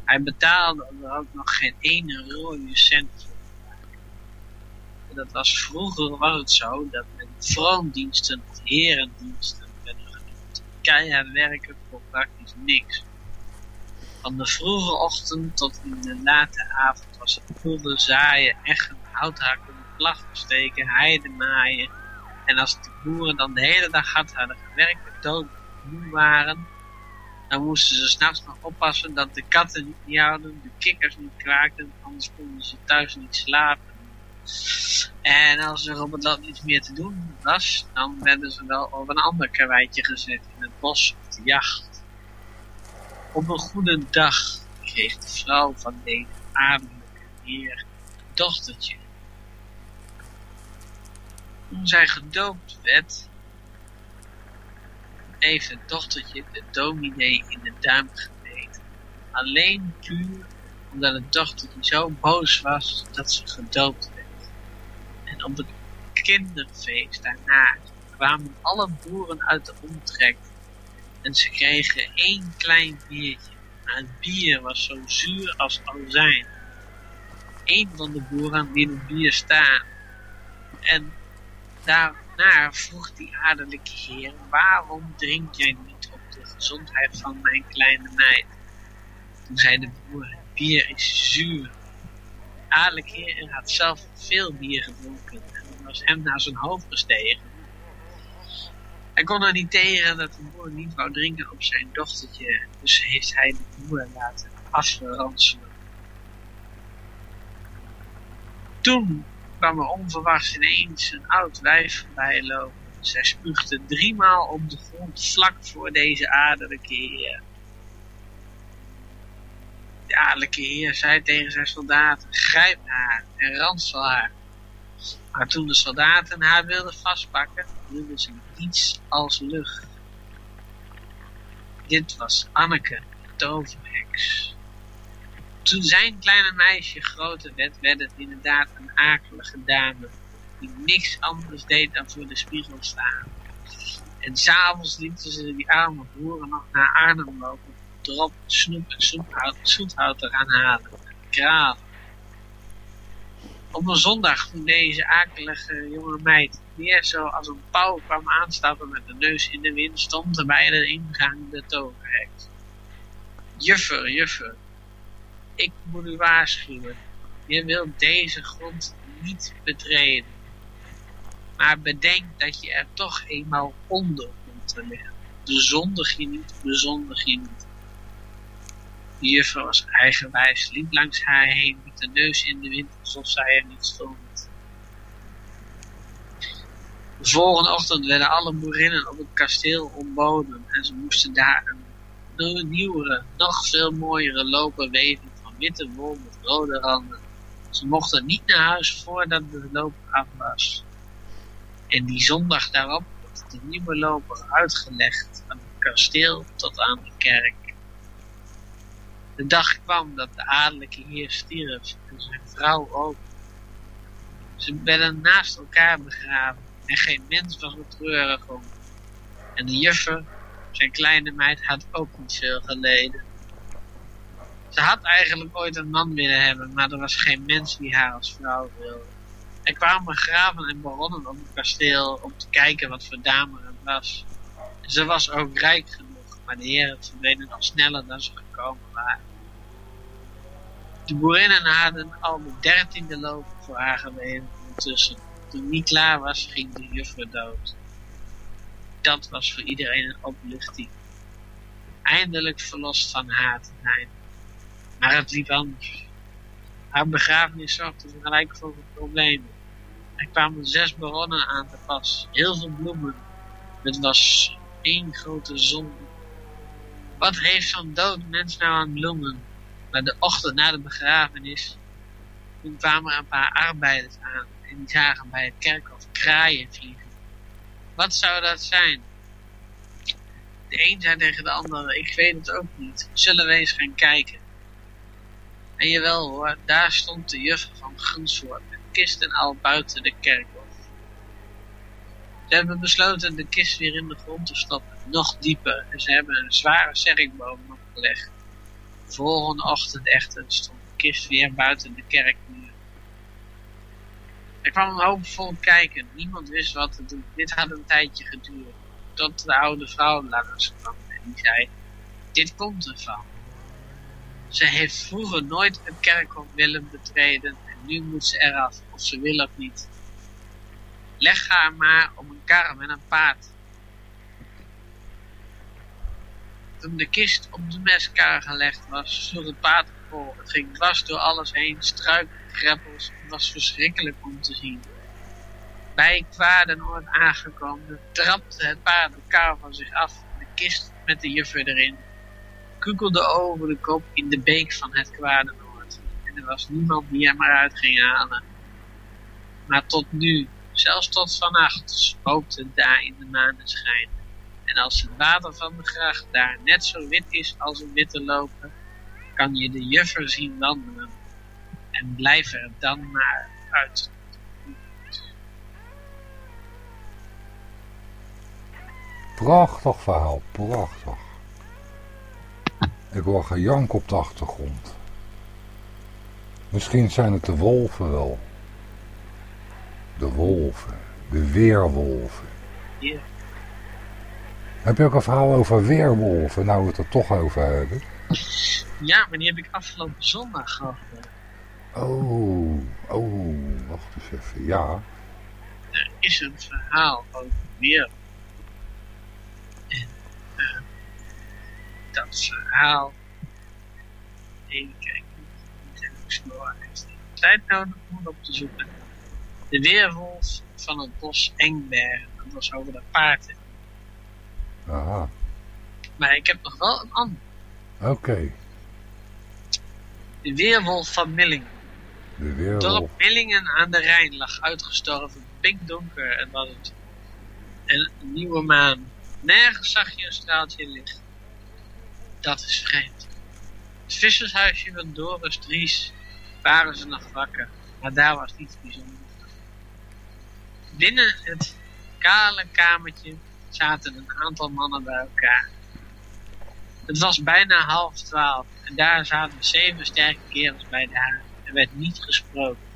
Hij betaalde er ook nog geen ene rode cent voor. En dat was vroeger was het zo dat men vroondiensten of herendiensten werden genoemd. Keihard werken voor praktisch niks. Van de vroege ochtend tot in de late avond was het poelen, zaaien, echten, houthakken, plachten steken, heide maaien. En als de boeren dan de hele dag hard hadden gewerkt en dood moe waren, dan moesten ze s'nachts nog oppassen dat de katten niet miauwden, de kikkers niet kraakten, anders konden ze thuis niet slapen. En als er op het land niets meer te doen was, dan werden ze wel op een ander karweitje gezet in het bos op de jacht. Op een goede dag kreeg de vrouw van deze adellijke heer een dochtertje. Toen zij gedoopt werd, heeft het dochtertje de dominee in de duim gebeten. Alleen puur omdat het dochtertje zo boos was dat ze gedoopt werd. En op het kinderfeest daarna kwamen alle boeren uit de omtrek en ze kregen één klein biertje. Maar het bier was zo zuur als azijn. Een van de boeren liet het bier staan. En daarna vroeg die adellijke heer, waarom drink jij niet op de gezondheid van mijn kleine meid? Toen zei de boer, bier is zuur. De adellijke heer had zelf veel bier gedronken en het was hem naar zijn hoofd gestegen. Hij kon er niet tegen dat de boer niet wou drinken op zijn dochtertje, dus heeft hij de boer laten afranselen. Toen kwam er onverwachts ineens een oud wijf voorbij lopen. Zij spuugde driemaal op de grond vlak voor deze adellijke heer. De adellijke heer zei tegen zijn soldaten, grijp haar en ransel haar. Maar toen de soldaten haar wilden vastpakken, hielden ze niets als lucht. Dit was Anneke, de toverheks. Toen zijn kleine meisje groter werd, werd het inderdaad een akelige dame, die niks anders deed dan voor de spiegel staan. En s'avonds lieten ze die arme boeren nog naar Arnhem lopen, drop, snoep en zoethout, zoethout eraan halen, kraven. Op een zondag toen deze akelige jonge meid weer zo als een pauw kwam aanstappen met de neus in de wind, stond er bij de ingang de toverheks. Juffer, juffer, ik moet u waarschuwen. Je wilt deze grond niet betreden. Maar bedenk dat je er toch eenmaal onder komt te liggen. Bezondig je niet, bezondig je niet. De was eigenwijs, liep langs haar heen met de neus in de wind alsof zij er niet stond. De volgende ochtend werden alle boerinnen op het kasteel ontboden en ze moesten daar een nieuwere, nog veel mooiere lopen weven witte wol met rode randen. Ze mochten niet naar huis voordat de loper af was. En die zondag daarop werd de nieuwe loper uitgelegd van het kasteel tot aan de kerk. De dag kwam dat de adellijke heer stierf en zijn vrouw ook. Ze werden naast elkaar begraven en geen mens was er treurig om. En de juffer, zijn kleine meid, had ook niet veel geleden. Ze had eigenlijk ooit een man willen hebben, maar er was geen mens die haar als vrouw wilde. Er kwamen graven en baronnen op het kasteel om te kijken wat voor dame het was. En ze was ook rijk genoeg. maar de heren verdwenen nog sneller dan ze gekomen waren. De boerinnen hadden al de dertiende loop voor haar gewezen ondertussen. Toen niet klaar was, ging de juffrouw dood. Dat was voor iedereen een opluchting. Eindelijk verlost van haar te zijn. Maar het liep anders. Haar begrafenis zorgde gelijk voor problemen. Er kwamen zes baronnen aan te pas. Heel veel bloemen. Het was één grote zon. Wat heeft zo'n dood mens nou aan bloemen? Maar de ochtend na de begrafenis, toen kwamen er een paar arbeiders aan en die zagen bij het kerkhof kraaien vliegen. Wat zou dat zijn? De een zei tegen de andere, ik weet het ook niet. Zullen we eens gaan kijken? En jawel hoor, daar stond de juffrouw van Gunsvoort met kist en al buiten de kerkhof. Ze hebben besloten de kist weer in de grond te stoppen, nog dieper, en ze hebben een zware serkboom opgelegd. De volgende ochtend echter stond de kist weer buiten de kerkmuur. Er kwam een hoop volk kijken, niemand wist wat te doen. Dit had een tijdje geduurd, tot de oude vrouw langs kwam en die zei, dit komt ervan. Ze heeft vroeger nooit een kerkhof willen betreden en nu moet ze eraf, of ze wil ook niet. Leg haar maar op een kar met een paard. Toen de kist op de meskar gelegd was, sloeg het paard vol. Het ging dwars door alles heen, struiken, greppels. Het was verschrikkelijk om te zien. Bij Kwadenoord aangekomen, trapte het paard de kar van zich af. De kist met de juffer erin kukelde over de kop in de beek van het Kwadenoord. En er was niemand die hem eruit ging halen. Maar tot nu, zelfs tot vannacht, spookte daar in de maneschijn. En als het water van de gracht daar net zo wit is als een witte loper, kan je de juffer zien wandelen. En blijf er dan maar uit. Prachtig verhaal, prachtig. Ik hoor gejank op de achtergrond. Misschien zijn het de wolven wel. De wolven, de weerwolven. Ja. Heb je ook een verhaal over weerwolven, nou we het er toch over hebben? Ja, maar die heb ik afgelopen zondag gehad. Oh, oh, wacht eens even, ja. Er is een verhaal over weer. En uh, dat verhaal. Even kijken. Niet snel tijd nodig om op te zoeken. De weerwolf van het bos Engbergen. Dat was over de paarden. Aha. Maar ik heb nog wel een ander. Oké. Okay. De weerwolf van Millingen. De weerwolf. Dorp Millingen aan de Rijn lag uitgestorven. Pinkdonker en was het. En een nieuwe maan. Nergens zag je een straaltje licht. Dat is vreemd. Het vissershuisje van Doris Dries waren ze nog wakker. Maar daar was niets bijzonders. Binnen het kale kamertje zaten een aantal mannen bij elkaar. Het was bijna half twaalf en daar zaten zeven sterke kerels bij de haard. Er werd niet gesproken.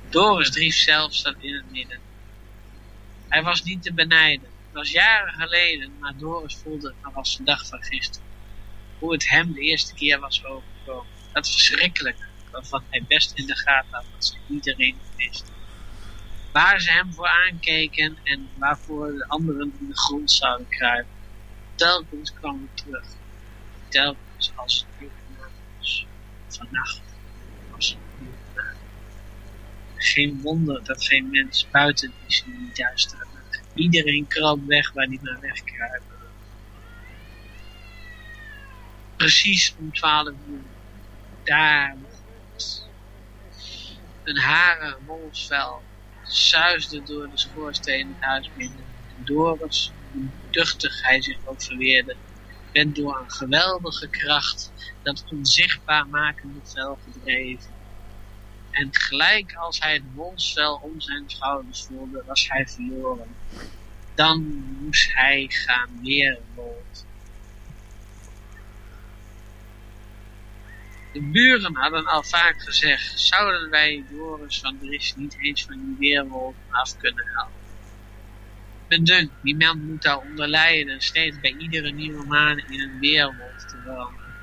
Doris Drief zelf zat in het midden. Hij was niet te benijden. Het was jaren geleden, maar Doris voelde het nog als de dag van gisteren. Hoe het hem de eerste keer was overgekomen. Dat verschrikkelijke, waarvan hij best in de gaten had dat ze iedereen wist waar ze hem voor aankeken en waarvoor de anderen in de grond zouden kruipen. Telkens kwam het terug. Telkens als het was. Vannacht was het Geen wonder dat geen mens buiten die nacht. Iedereen kroop weg waar hij maar wegkruipen. Precies om twaalf uur. Daar een haren wolfsvel suisde door de schoorsteen het huis binnen. En Doris, hoe duchtig hij zich ook verweerde, werd door een geweldige kracht dat onzichtbaar makende vel gedreven. En gelijk als hij het wolfsvel om zijn schouders voelde, was hij verloren. Dan moest hij gaan weerwolven. De buren hadden al vaak gezegd, zouden wij Doris van Dries niet eens van die weerwolven af kunnen halen. dun, die man moet daaronder lijden steeds bij iedere nieuwe maan in een weerwolf te wonen.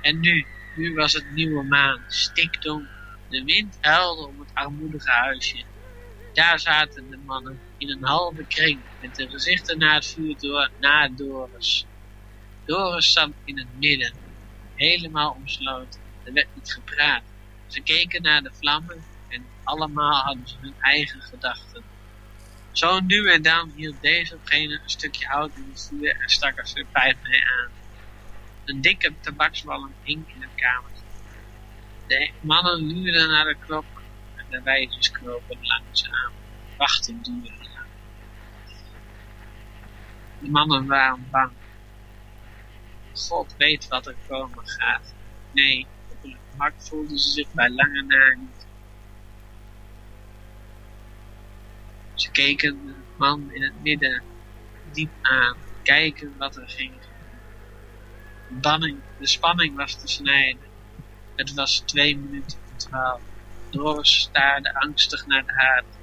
En nu, nu was het nieuwe maan, stikdonker. De wind huilde om het armoedige huisje. Daar zaten de mannen in een halve kring met de gezichten naar het vuur door, naar Doris. Doris zat in het midden, helemaal omsloten. Er werd niet gepraat. Ze keken naar de vlammen en allemaal hadden ze hun eigen gedachten. Zo nu en dan hield deze of gene een stukje hout in het vuur en stak er zijn pijp mee aan. Een dikke tabakswalm hing in het kamertje. De mannen luurden naar de klok en de wijzers kropen langzaam. Wachten duurde. De mannen waren bang. God weet wat er komen gaat. Nee, op hun gemak voelden ze zich bij lange na niet. Ze keken de man in het midden diep aan, kijken wat er ging. De spanning was te snijden. Het was twee minuten voor twaalf. Doris staarde angstig naar de haard,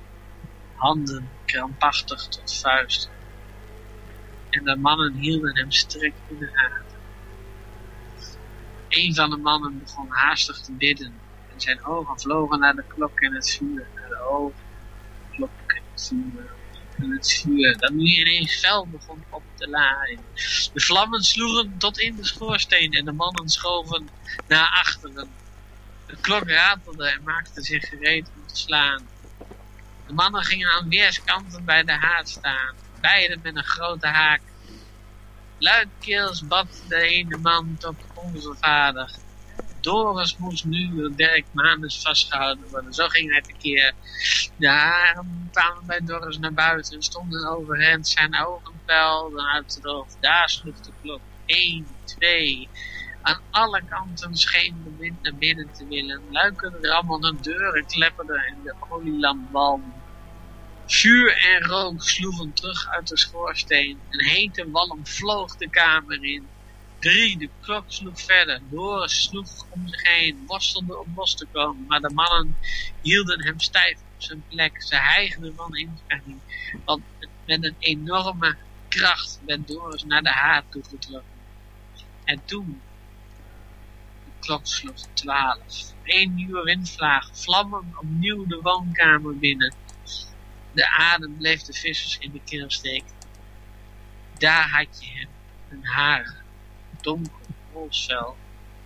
handen krampachtig tot vuisten. En de mannen hielden hem strak in de haard. Een van de mannen begon haastig te bidden en zijn ogen vlogen naar de klok en het vuur, naar de ogen, klok en het vuur en het vuur, dat nu ineens fel begon op te laaien. De vlammen sloegen tot in de schoorsteen en de mannen schoven naar achteren. De klok ratelde en maakte zich gereed om te slaan. De mannen gingen aan weerskanten bij de haard staan, beiden met een grote haak. Luidkeels bad de ene man tot onze vader. Doris moest nu Dirk Manus vastgehouden worden. Zo ging hij tekeer. De haren kwamen bij Doris naar buiten en stonden overeind. Zijn ogen puilden uit het hoofd. Daar sloeg de klok. 1, 2. Aan alle kanten scheen de wind naar binnen te willen. Luiken rammelden, deuren klepperden en de olielamp walmde. Vuur en rook sloegen terug uit de schoorsteen. Een hete walm vloog de kamer in. Drie, de klok sloeg verder. Doris sloeg om zich heen, worstelde om los te komen. Maar de mannen hielden hem stijf op zijn plek. Ze hijgden van inspanning. Want met een enorme kracht werd Doris naar de haard toegetrokken. En toen, de klok sloeg twaalf. Een nieuwe windvlaag, vlammen opnieuw de woonkamer binnen. De adem bleef de vissers in de keel steken. Daar had je hem, een haar, donker wolfsvel,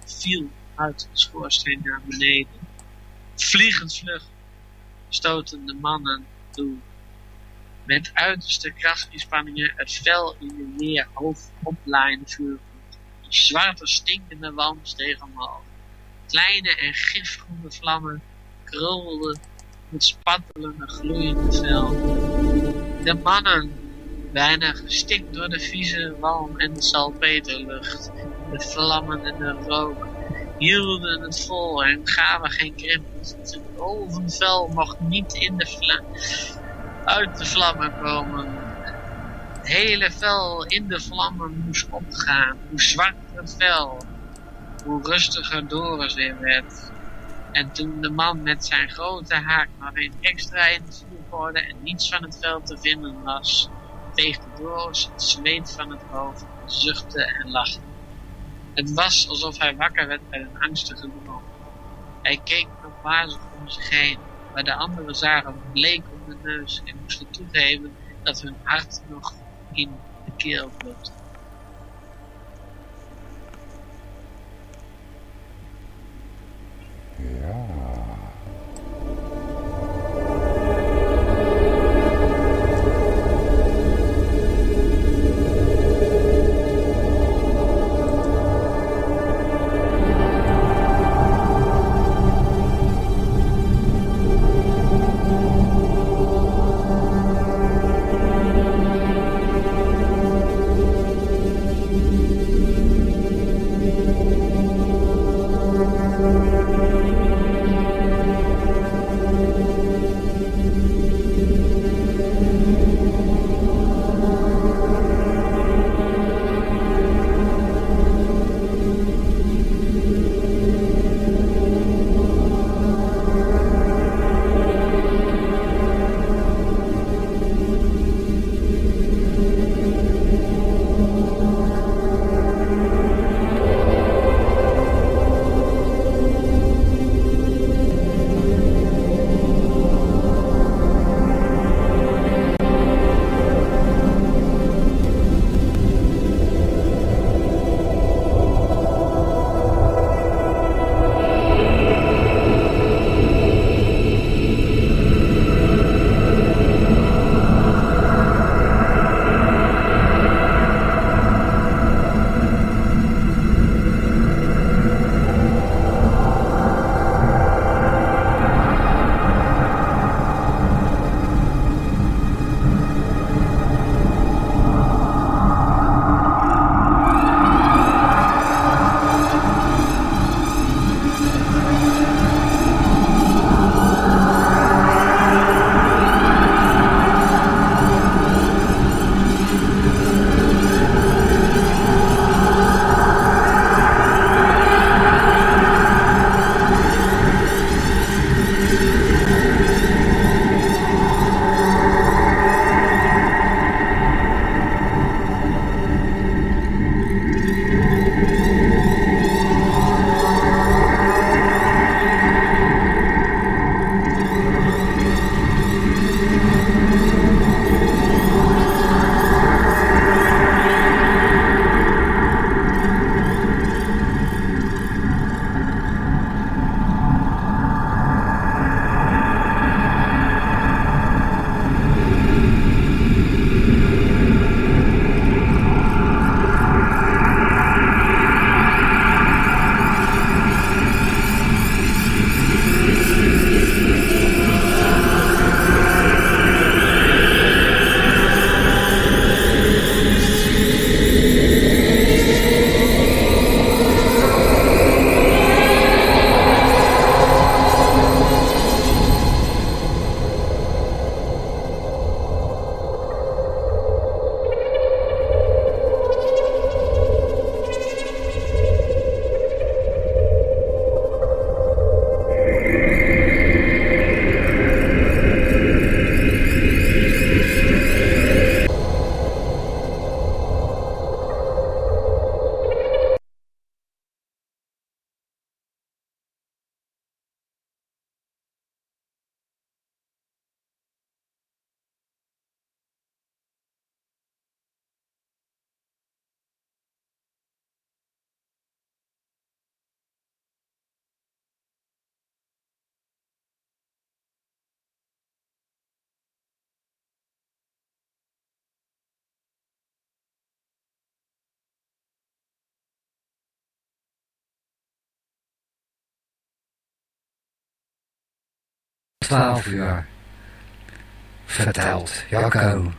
viel uit de schoorsteen naar beneden. Vliegend vlug stoten de mannen toe. Met uiterste krachtinspanningen het vel in de weer hoofd oplaaiende vuurvloed. Een zwarte stinkende walm steeg omhoog. Kleine en gifgroene vlammen krulden met spattelende gloeiende vel. De mannen, bijna gestikt door de vieze walm en de salpeterlucht, de vlammen en de rook, hielden het vol en gaven geen grip. Het ovenvel mocht niet in de uit de vlammen komen. Het hele vel in de vlammen moest opgaan. Hoe zwarter het vel, hoe rustiger Doris weer werd. En toen de man met zijn grote haak nog een extra in het vuur gooide en niets van het veld te vinden was, veegde Doris het van het hoofd, zuchtte en lachte. Het was alsof hij wakker werd bij een angstige droom. Hij keek nog wazig om zich heen, maar de anderen zagen bleek om de neus en moesten toegeven dat hun hart nog in de keel klopte. Ja. 12 uur vertelt Jacco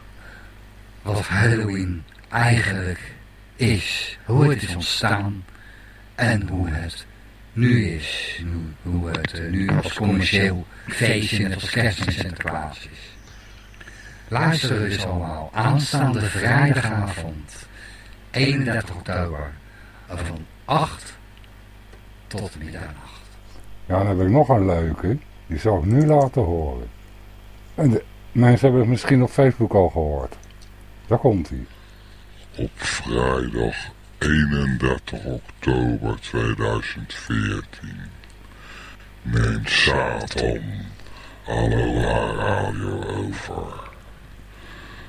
wat Halloween eigenlijk is, hoe het is ontstaan en hoe het nu is, hoe het eh, nu als commercieel feestje net als kerst en Sinterklaas is. Luisteren dus allemaal aanstaande vrijdagavond 31 oktober van 8 tot middernacht. Ja, dan heb ik nog een leuke. Die zal ik nu laten horen. En de mensen hebben het misschien op Facebook al gehoord. Daar komt hij. Op vrijdag 31 oktober 2014 neemt Satan Aloha Radio over.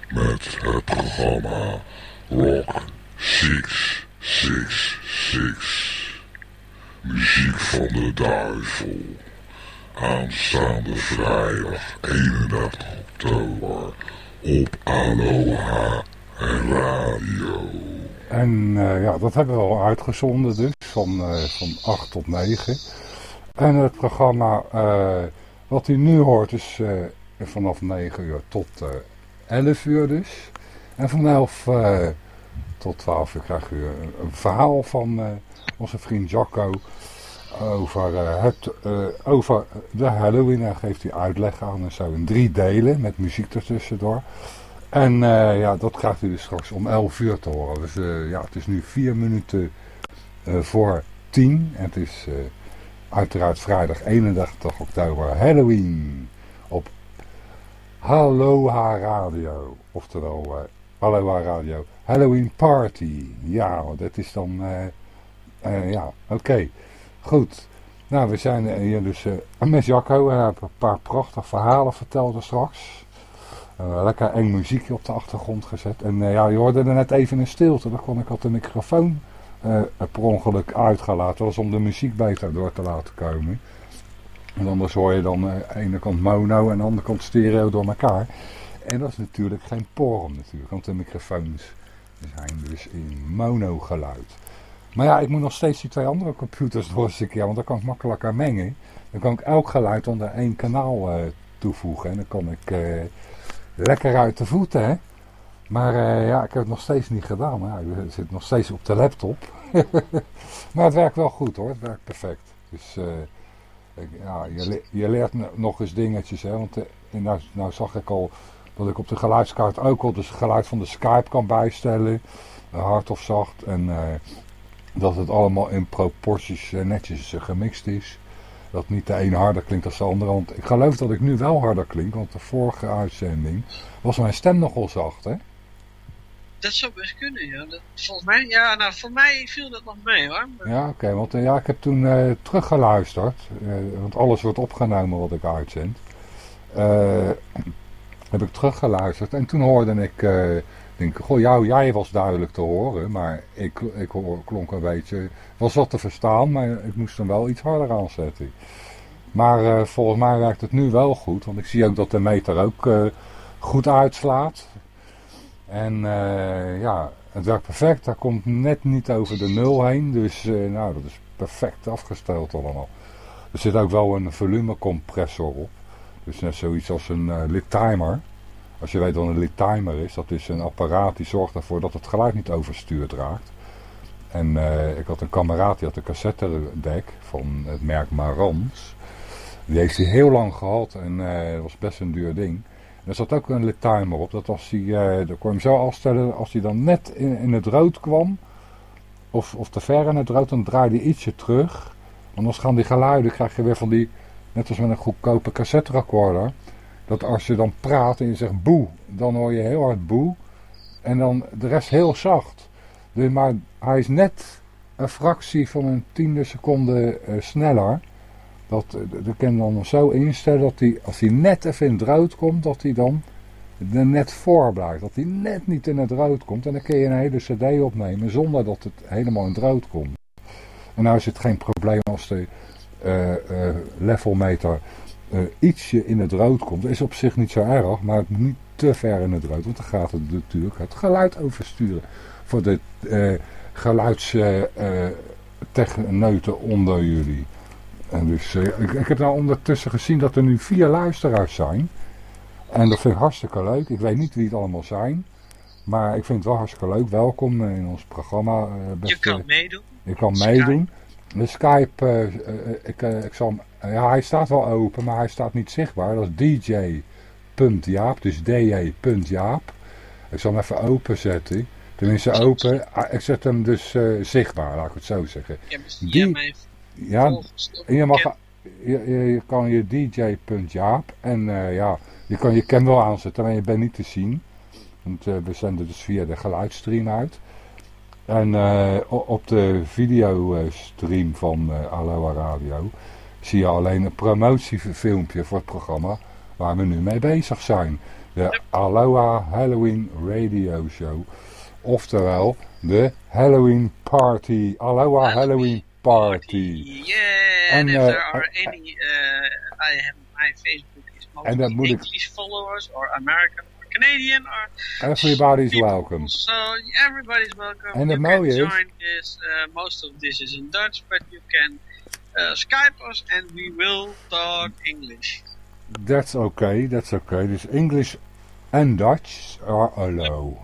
Met het programma Rock 666. Muziek van de duivel. Aanstaande vrijdag 31 oktober op Aloha Radio. En uh, ja, dat hebben we al uitgezonden dus, van, uh, van 8 tot 9. En het programma uh, wat u nu hoort is vanaf 9 uur tot 11 uur dus. En van 11 tot 12 uur krijgt u een verhaal van onze vriend Jacco over, het, over de Halloween. Hij geeft hij uitleg aan en zo in drie delen met muziek ertussendoor. En uh, ja, dat krijgt u dus straks om 11 uur te horen. Dus ja, het is nu 4 minuten voor 10. En het is uiteraard vrijdag 31 oktober Halloween op Aloha Radio. Oftewel Aloha Radio Halloween Party. Ja, dat is dan... ja, oké. Goed. Nou, we zijn hier dus met Jacco. En hij een paar prachtige verhalen verteld er straks. Uh, lekker eng muziekje op de achtergrond gezet. En ja, je hoorde er net even een stilte. Dan kon ik al de microfoon per ongeluk uitgelaten. Dat was om de muziek beter door te laten komen. En anders hoor je dan aan de ene kant mono en aan de andere kant stereo door elkaar. En dat is natuurlijk geen porum natuurlijk. Want de microfoons zijn dus in mono geluid. Maar ja, ik moet nog steeds die twee andere computers door eens een keer. Want dan kan ik makkelijker mengen. Dan kan ik elk geluid onder één kanaal toevoegen. En dan kan ik lekker uit de voeten, hè. Maar uh, ja, ik heb het nog steeds niet gedaan. Ja, ik zit nog steeds op de laptop. (laughs) maar het werkt wel goed hoor, het werkt perfect. Dus ik, ja, je, leert nog eens dingetjes, hè. Want nou, nou, zag ik al dat ik op de geluidskaart ook al dus het geluid van de Skype kan bijstellen. hard of zacht. En dat het allemaal in proporties netjes gemixt is dat niet de een harder klinkt als de andere. Want ik geloof dat ik nu wel harder klink, want de vorige uitzending was mijn stem nogal zacht, hè? Dat zou best kunnen, ja. Dat, volgens mij, ja, nou, voor mij viel dat nog mee, hoor. Ja, oké, want uh, ja, ik heb toen uh, teruggeluisterd, uh, want alles wordt opgenomen wat ik uitzend. heb ik teruggeluisterd en toen hoorde ik denk, goh, jou, jij was duidelijk te horen, maar ik, ik hoor, klonk een beetje, was wat te verstaan, maar ik moest hem wel iets harder aanzetten. Maar uh, volgens mij werkt het nu wel goed, want ik zie ook dat de meter ook uh, goed uitslaat. En uh, ja, het werkt perfect, daar komt net niet over de nul heen, dus nou, dat is perfect afgesteld allemaal. Er zit ook wel een volumecompressor op, dus net zoiets als een lid timer. Als je weet wat een lead timer is, dat is een apparaat die zorgt ervoor dat het geluid niet overstuurd raakt. En uh, ik had een kameraad die had een cassettedek van het merk Marantz. Die heeft hij heel lang gehad en uh, dat was best een duur ding. En er zat ook een lead timer op. Dat als hij, uh, kon je hem zo afstellen, als hij dan net in, in het rood kwam, of, of te ver in het rood, dan draaide hij ietsje terug. Anders gaan die geluiden, krijg je weer van die, net als met een goedkope cassette recorder dat als je dan praat en je zegt boe, dan hoor je heel hard boe. En dan de rest heel zacht. Dus, maar hij is net een fractie van een tiende seconde uh, sneller. Dat, uh, dat kan dan zo instellen dat hij, als hij net even in het rood komt, dat hij dan net voor blijft. Dat hij net niet in het rood komt. En dan kun je een hele cd opnemen zonder dat het helemaal in het rood komt. En nou is het geen probleem als de uh, levelmeter uh, ietsje in het rood komt, is op zich niet zo erg, maar niet te ver in het rood, want dan gaat het natuurlijk het geluid oversturen. Voor de uh, geluidstechneuten onder jullie. En dus, eh, ik, ik heb nou ondertussen gezien dat er nu vier luisteraars zijn. En dat vind ik hartstikke leuk. Ik weet niet wie het allemaal zijn. Maar ik vind het wel hartstikke leuk. Welkom in ons programma. eh, Je beste- kan meedoen. je kan meedoen. De Skype, eh, eh, ik, eh, ik zal hem, ja, hij staat wel open, maar hij staat niet zichtbaar. Dat is dj.jaap, dus dj.jaap. Ik zal hem even openzetten. Tenminste open, Ah, ik zet hem dus eh, zichtbaar, laat ik het zo zeggen. Via Die- Ja, en je, mag, je, je, kan je dj.jaap en eh, ja, je kan je cam wel aanzetten, maar je bent niet te zien. Want eh, we zenden dus via de geluidsstream uit. En op de videostream van Aloha Radio zie je alleen een promotiefilmpje voor het programma waar we nu mee bezig zijn. De Aloha Halloween Radio Show. Oftewel de Halloween Party. Aloha Halloween Party. Yeah, En, and if eh, there are eh, any, uh, I have my Facebook is En mostly ik- English followers or American or Canadian or Everybody's people. welcome. So everybody's welcome. En het you can mooie is- join this. Uh, most of this is in Dutch, but you can Skype us and we will talk English. That's okay, that's okay. Dus English en Dutch are allow.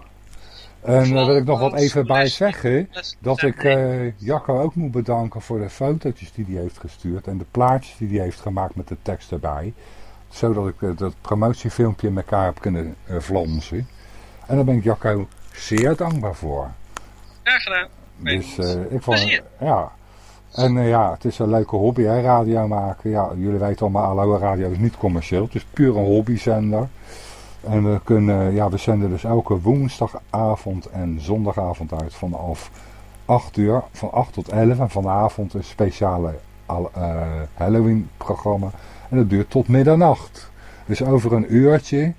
En daar wil ik nog wat even bij zeggen. Dat ik eh, Jacco ook moet bedanken voor de fotootjes die hij heeft gestuurd. En de plaatjes die hij heeft gemaakt met de tekst erbij. Zodat ik eh, dat promotiefilmpje in elkaar heb kunnen eh, vlonsen. En daar ben ik Jacco zeer dankbaar voor. Graag gedaan. Dus eh, ik vond, ja. En eh, ja, het is een leuke hobby hè, radio maken. Ja, jullie weten allemaal, Aloha Radio is niet commercieel. Het is puur een hobbyzender. En we kunnen, ja, we zenden dus elke woensdagavond en zondagavond uit vanaf 8 uur, van 8 tot 11. En vanavond een speciale al- eh, Halloween programma. En dat duurt tot middernacht. Dus over een uurtje,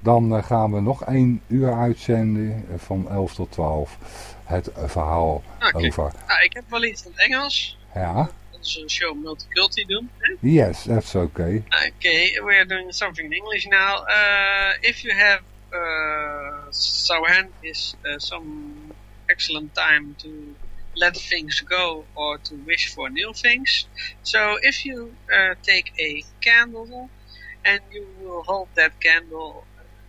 dan eh, gaan we nog één uur uitzenden eh, van 11 tot 12. Het eh, verhaal Oké. over, Nou, ik heb wel iets in het Engels. ja, Dat is een show multiculti doen. hè? yes, that's okay. Okay, we are doing something in English now. Uh, if you have uh, Samhain is uh, some excellent time to let things go or to wish for new things. So if you uh, take a candle and you will hold that candle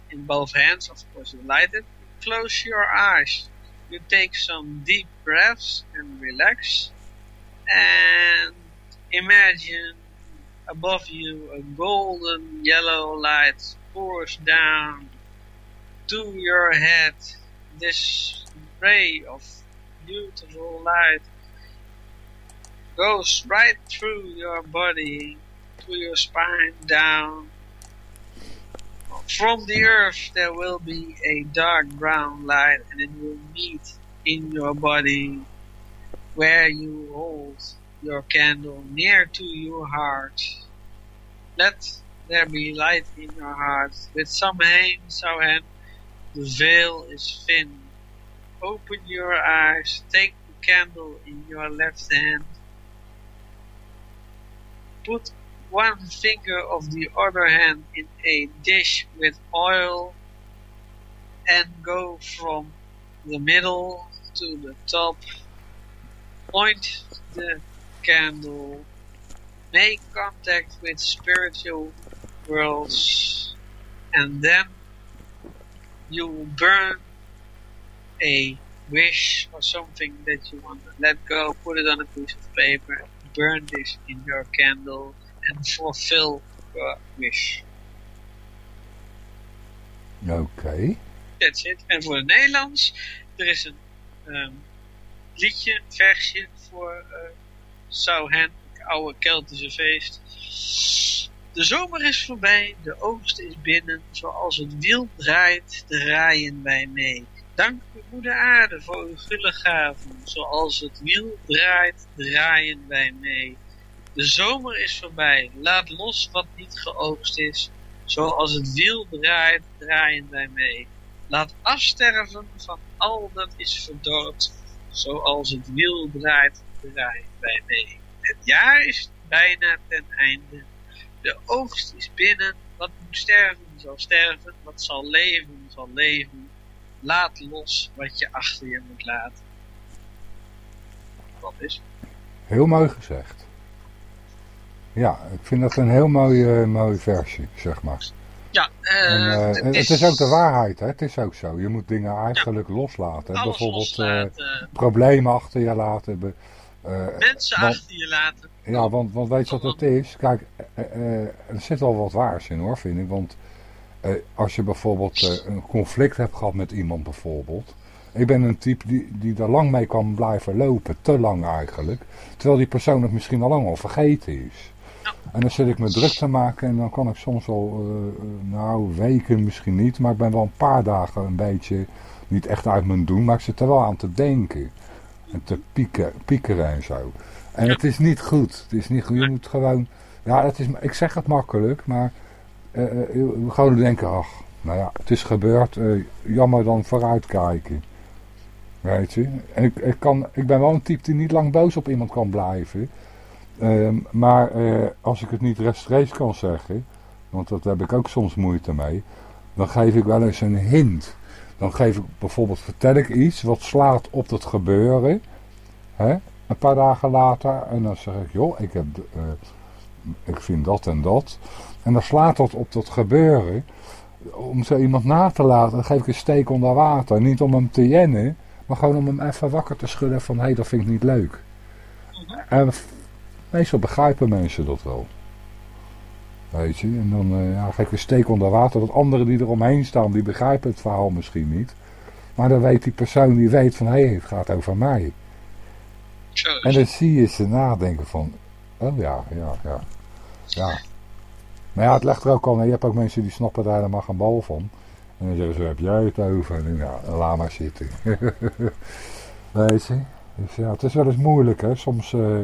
in both hands, of course you light it, close your eyes. You take some deep breaths and relax and imagine above you a golden yellow light pours down to your head. This ray of beautiful light goes right through your body, to your spine down. From the earth there will be a dark brown light and it will meet in your body where you hold your candle near to your heart. Let there be light in your heart. With some hand, so hand, the veil is thin. Open your eyes, take the candle in your left hand. Put one finger of the other hand in a dish with oil and go from the middle to the top. Point the candle. Make contact with spiritual worlds and then you will burn a wish or something that you want to let go, put it on a piece of paper, burn this in your candle and fulfill your wish. Oké. That's it. En voor het Nederlands, er is een ehm, liedje, een versje voor uh, het oude Keltische feest. De zomer is voorbij, de oogst is binnen, zoals het wiel draait, draaien wij mee. Dank u moeder aarde voor uw gulle gaven, zoals het wiel draait, draaien wij mee. De zomer is voorbij, laat los wat niet geoogst is, zoals het wiel draait, draaien wij mee. Laat afsterven van al dat is verdord, zoals het wiel draait, draaien wij mee. Het jaar is bijna ten einde. De oogst is binnen, wat moet sterven zal sterven, wat zal leven zal leven. Laat los wat je achter je moet laten. Wat is? Heel mooi gezegd. Ja, ik vind dat een heel mooie, mooie versie, zeg maar. Ja, eh, En, eh, het, het is, ook de waarheid, hè? Het is ook zo. Je moet dingen eigenlijk loslaten. hè. Bijvoorbeeld eh, loslaten, problemen achter je laten. be- eh, mensen want- achter je laten. Ja, want, want weet je wat het is? Kijk, eh, eh, er zit wel wat waars in hoor, vind ik. Want eh, als je bijvoorbeeld eh, een conflict hebt gehad met iemand bijvoorbeeld. Ik ben een type die, die daar lang mee kan blijven lopen, te lang eigenlijk. Terwijl die persoon het misschien al lang al vergeten is. En dan zit ik me druk te maken en dan kan ik soms al, eh, nou weken misschien niet. Maar ik ben wel een paar dagen een beetje, niet echt uit mijn doen. Maar ik zit er wel aan te denken. En te pieken, piekeren en zo. En het is niet goed. Het is niet goed. Je moet gewoon... Ja, het is, ik zeg het makkelijk, maar eh, eh, we gewoon denken, ach, nou ja, het is gebeurd. eh, jammer dan vooruitkijken. Weet je? En ik, ik, kan, ik ben wel een type die niet lang boos op iemand kan blijven. Ehm, maar eh, als ik het niet rechtstreeks kan zeggen, want dat heb ik ook soms moeite mee, dan geef ik wel eens een hint. Dan geef ik bijvoorbeeld, vertel ik iets wat slaat op dat gebeuren. Hè? Een paar dagen later. En dan zeg ik, joh, ik, heb, eh, ik vind dat en dat. En dan slaat dat op dat gebeuren. Om zo iemand na te laten, dan geef ik een steek onder water. Niet om hem te jennen, maar gewoon om hem even wakker te schudden van, hé, hey, dat vind ik niet leuk. En meestal begrijpen mensen dat wel. Weet je, en dan eh, ja, geef ik een steek onder water. Dat anderen die eromheen staan, die begrijpen het verhaal misschien niet. Maar dan weet die persoon, die weet van, hé, hey, het gaat over mij. En dan zie je ze nadenken van, oh ja, ja, ja. Ja. Maar ja, het legt er ook al, je hebt ook mensen die snappen daar helemaal geen bal van. En dan zeggen ze, heb jij het over? En dan, ja, laat maar zitten. (laughs) Weet je? Dus ja, het is wel eens moeilijk, hè. Soms... eh,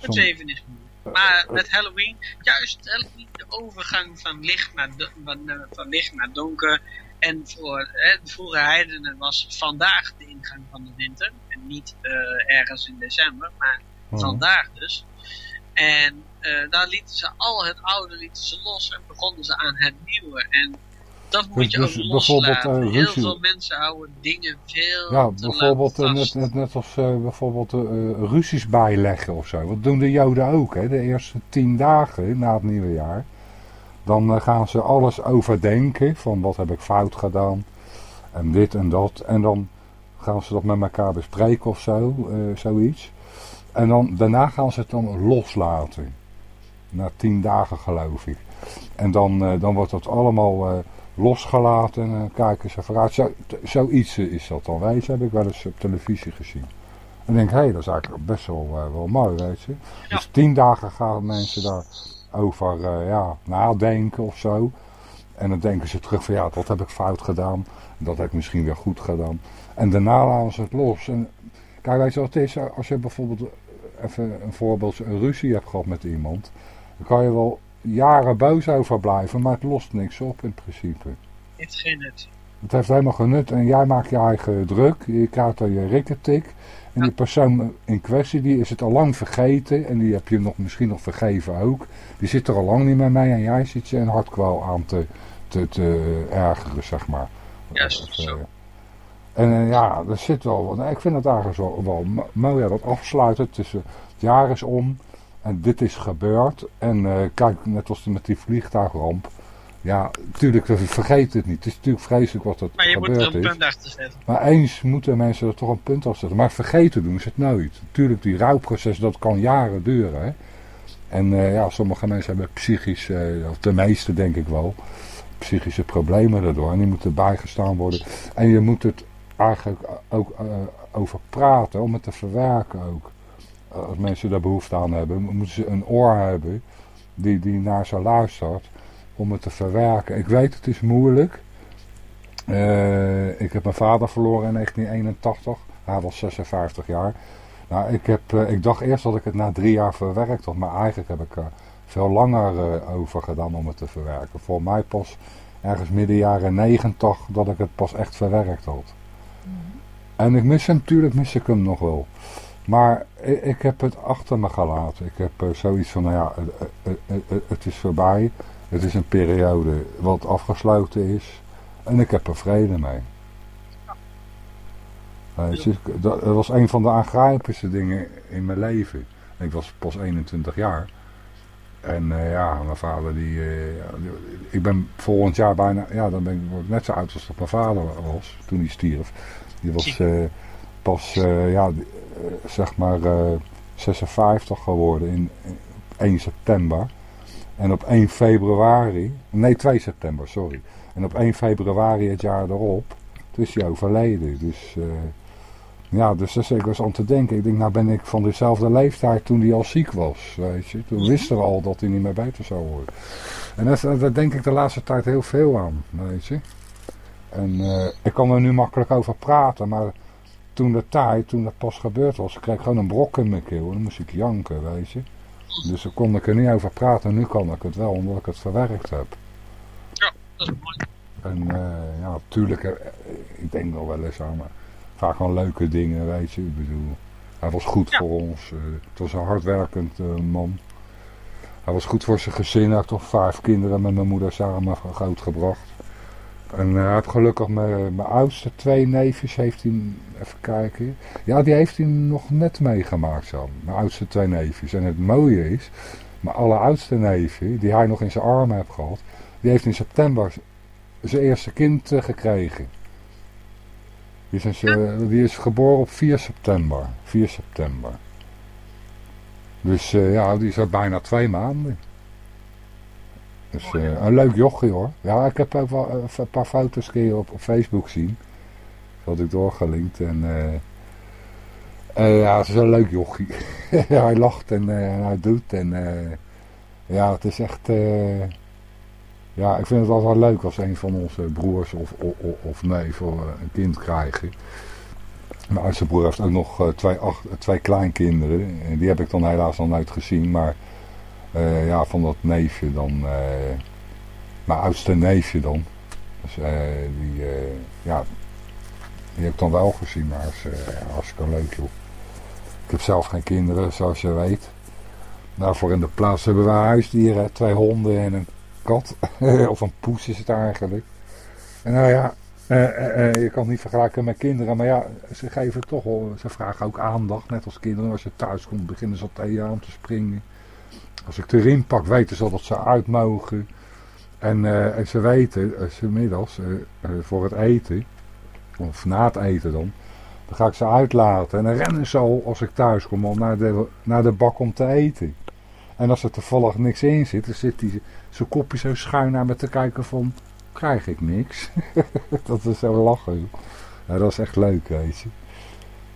Het leven is moeilijk. Maar met Halloween, juist Halloween, de overgang van licht naar, van, eh, van licht naar donker. En voor hè, de vroege heidenen was vandaag de ingang van de winter. En niet eh, ergens in december, maar Mhm. vandaag dus. En eh, daar lieten ze al het oude lieten ze los en begonnen ze aan het nieuwe. En dat moet Dus- je ook dus bijvoorbeeld, loslaten. eh, Heel veel mensen houden dingen veel Ja, bijvoorbeeld eh, net, net, net als eh, bijvoorbeeld ruzies bijleggen of zo. Dat doen de joden ook, hè. De eerste tien dagen na het nieuwe jaar. Dan gaan ze alles overdenken van wat heb ik fout gedaan. En dit en dat. En dan gaan ze dat met elkaar bespreken of zo. zoiets. En dan, daarna gaan ze het dan loslaten. Na tien dagen geloof ik. En dan, dan wordt dat allemaal losgelaten en dan kijken ze vooruit. Zo, zoiets is dat dan, weet je, heb ik wel eens op televisie gezien. En denk, hé, hey, dat is eigenlijk best wel, eh, wel mooi, weet je. Dus tien dagen gaan mensen daarover eh ja, nadenken of zo. En dan denken ze terug van, ja, dat heb ik fout gedaan. Dat heb ik misschien weer goed gedaan. En daarna laten ze het los. En kijk, weet je wat het is? Als je bijvoorbeeld, eh, even een voorbeeld, een ruzie hebt gehad met iemand. Dan kan je wel jaren boos over blijven, maar het lost niks op in principe. Heeft geen nut. Het heeft helemaal genut en jij maakt je eigen druk, je krijgt er je rikketik. En die persoon in kwestie, die is het al lang vergeten en die heb je nog, misschien nog vergeven ook. Die zit er al lang niet meer mee en jij zit je een hartkwal aan te, te, te ergeren, zeg maar. Juist, zo. eh, En eh, ja, er zit wel, ik vind het eigenlijk wel, wel mo- mooi ja, dat afsluiten. Het, is, eh, het jaar is om en dit is gebeurd. En eh, kijk, net als met die vliegtuigramp. Ja, natuurlijk, we vergeten het niet. Het is natuurlijk vreselijk wat er Maar je moet er gebeurd een is. punt achter zetten. Maar eens moeten mensen er toch een punt afzetten. Maar vergeten doen ze het nooit. Natuurlijk, die rouwproces, dat kan jaren duren. Hè? En eh, ja, sommige mensen hebben psychisch, eh, of de meeste denk ik wel, psychische problemen daardoor. En die moeten bijgestaan worden. En je moet het eigenlijk ook over praten, om het te verwerken ook. Als mensen daar behoefte aan hebben, moeten ze een oor hebben die, die naar ze luistert om het te verwerken. Ik weet, het is moeilijk. Eh, ik heb mijn vader verloren in 1981. Hij was 56 jaar. Nou, ik, heb, eh, ik dacht eerst dat ik het na drie jaar verwerkt had. Maar eigenlijk heb ik er veel langer eh, over gedaan om het te verwerken. Voor mij pas ergens midden jaren 90 dat ik het pas echt verwerkt had. En ik mis hem, natuurlijk mis ik hem nog wel. Maar ik, heb het achter me gelaten. Ik heb eh, zoiets van, nou ja, het, is voorbij. Het is een periode wat afgesloten is. En ik heb er vrede mee. Je, dat was een van de aangrijpendste dingen in mijn leven. Ik was pas 21 jaar. En eh, ja, mijn vader die, eh, Ik ben volgend jaar bijna... Ja, dan ben ik, word ik net zo oud als dat mijn vader was. Toen hij stierf. Die was eh, pas, eh, ja, eh, zeg maar... eh, 56 geworden in, in- op 1 september. En op 1 februari... Nee, 2 september, sorry. En op 1 februari het jaar erop... Toen is hij overleden. Dus... eh, ja, dus daar ik eens aan te denken. Ik denk, nou ben ik van dezelfde leeftijd toen hij al ziek was, weet je. Toen wisten we al dat hij niet meer beter zou worden. En daar, daar denk ik de laatste tijd heel veel aan, weet je. En eh, ik kan er nu makkelijk over praten, maar toen de tijd, toen dat pas gebeurd was, kreeg ik gewoon een brok in mijn keel. En dan moest ik janken, weet je. Dus dan kon ik er niet over praten. Nu kan ik het wel, omdat ik het verwerkt heb. Dat is mooi. En eh, ja, natuurlijk, eh, ik denk nog wel eens aan, maar vaak aan leuke dingen, weet je. Ik bedoel, hij was goed Ja. voor ons. eh, het was een hardwerkend eh, man. Hij was goed voor zijn gezin. Hij heeft toch vijf kinderen met mijn moeder samen grootgebracht. En eh, hij heeft gelukkig mijn, mijn oudste twee neefjes, heeft hij, even kijken. Ja, die heeft hij nog net meegemaakt zo. Mijn oudste twee neefjes. En het mooie is, mijn alleroudste neefje, die hij nog in zijn armen heeft gehad, die heeft in september zijn eerste kind eh, gekregen. Die is, die is geboren op 4 september. 4 september. Dus eh, ja, die is al bijna twee maanden. Dus eh, een leuk jochie hoor. Ja, ik heb ook wel eh, een paar foto's keer op, Facebook zien. Dat had ik doorgelinkt. En eh, ja, het is een leuk jochie. (laughs) hij lacht en, hij doet. En ja, het is echt... ja, ik vind het altijd leuk als een van onze broers of, of, of een kind krijgen. Mijn oudste broer heeft ook nog twee, ach- twee kleinkinderen. En die heb ik dan helaas nog nooit gezien. Maar eh, ja, van dat neefje dan. eh, mijn oudste neefje dan. Dus eh, die, ja, die heb ik dan wel gezien. Maar is hartstikke leuk joh. Ik heb zelf geen kinderen, zoals je weet. Daarvoor in de plaats hebben we huisdieren. Twee honden en een kat. (laughs) of een poes is het eigenlijk. En nou ja, je kan het niet vergelijken met kinderen. Maar ja, ze geven toch wel, ze vragen ook aandacht. Net als kinderen. Als je thuis komt, beginnen ze al tegen aan te springen. Als ik de riem pak, weten ze al dat ze uit mogen. En, eh, en ze weten, uh, ze middags, eh, eh, voor het eten, of na het eten dan, dan ga ik ze uitlaten. En dan rennen ze al, als ik thuis kom, al naar de, naar de bak om te eten. En als er toevallig niks in zit, dan zit hij zijn kopje zo schuin naar me te kijken van, krijg ik niks? (laughs) dat is zo lachen. Ja, dat is echt leuk, weet je.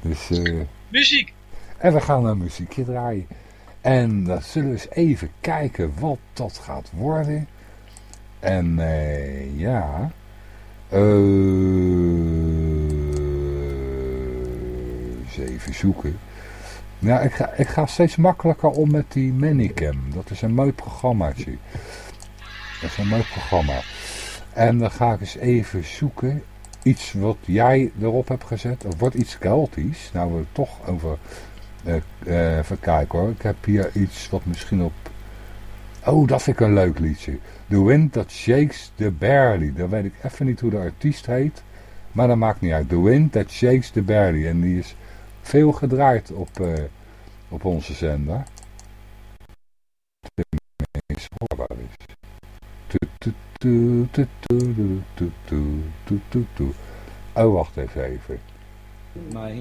Dus, eh, Muziek. en we gaan een muziekje draaien. En dan zullen we eens even kijken wat dat gaat worden. En eh, ja. eh, eens even zoeken. Ja, ik ga, ik ga steeds makkelijker om met die Manicam. Dat is een mooi programmaatje. Dat is een mooi programma. En dan ga ik eens even zoeken. Iets wat jij erop hebt gezet. Of wordt iets Keltisch. Nou, we toch over... Eh, eh, even kijken hoor. Ik heb hier iets wat misschien op... Oh, dat vind ik een leuk liedje. The Wind That Shakes the Barley. Dan weet ik even niet hoe de artiest heet. Maar dat maakt niet uit. The Wind That Shakes the Barley. En die is veel gedraaid op, uh, op onze zender. Oh, wacht even even.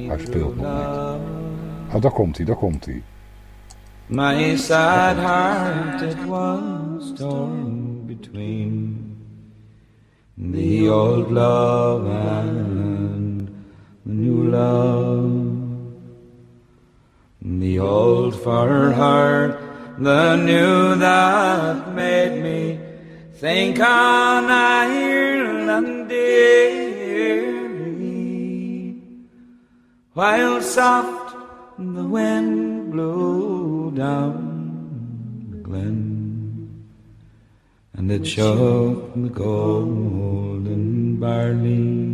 Hij speelt nog niet. Oh, daar komt hij, daar komt hij. My sad heart it was torn between the old love and the new love. The old far heart, the new that made me think on Ireland dearly. While soft wind blew down the glen, and it shook the golden barley.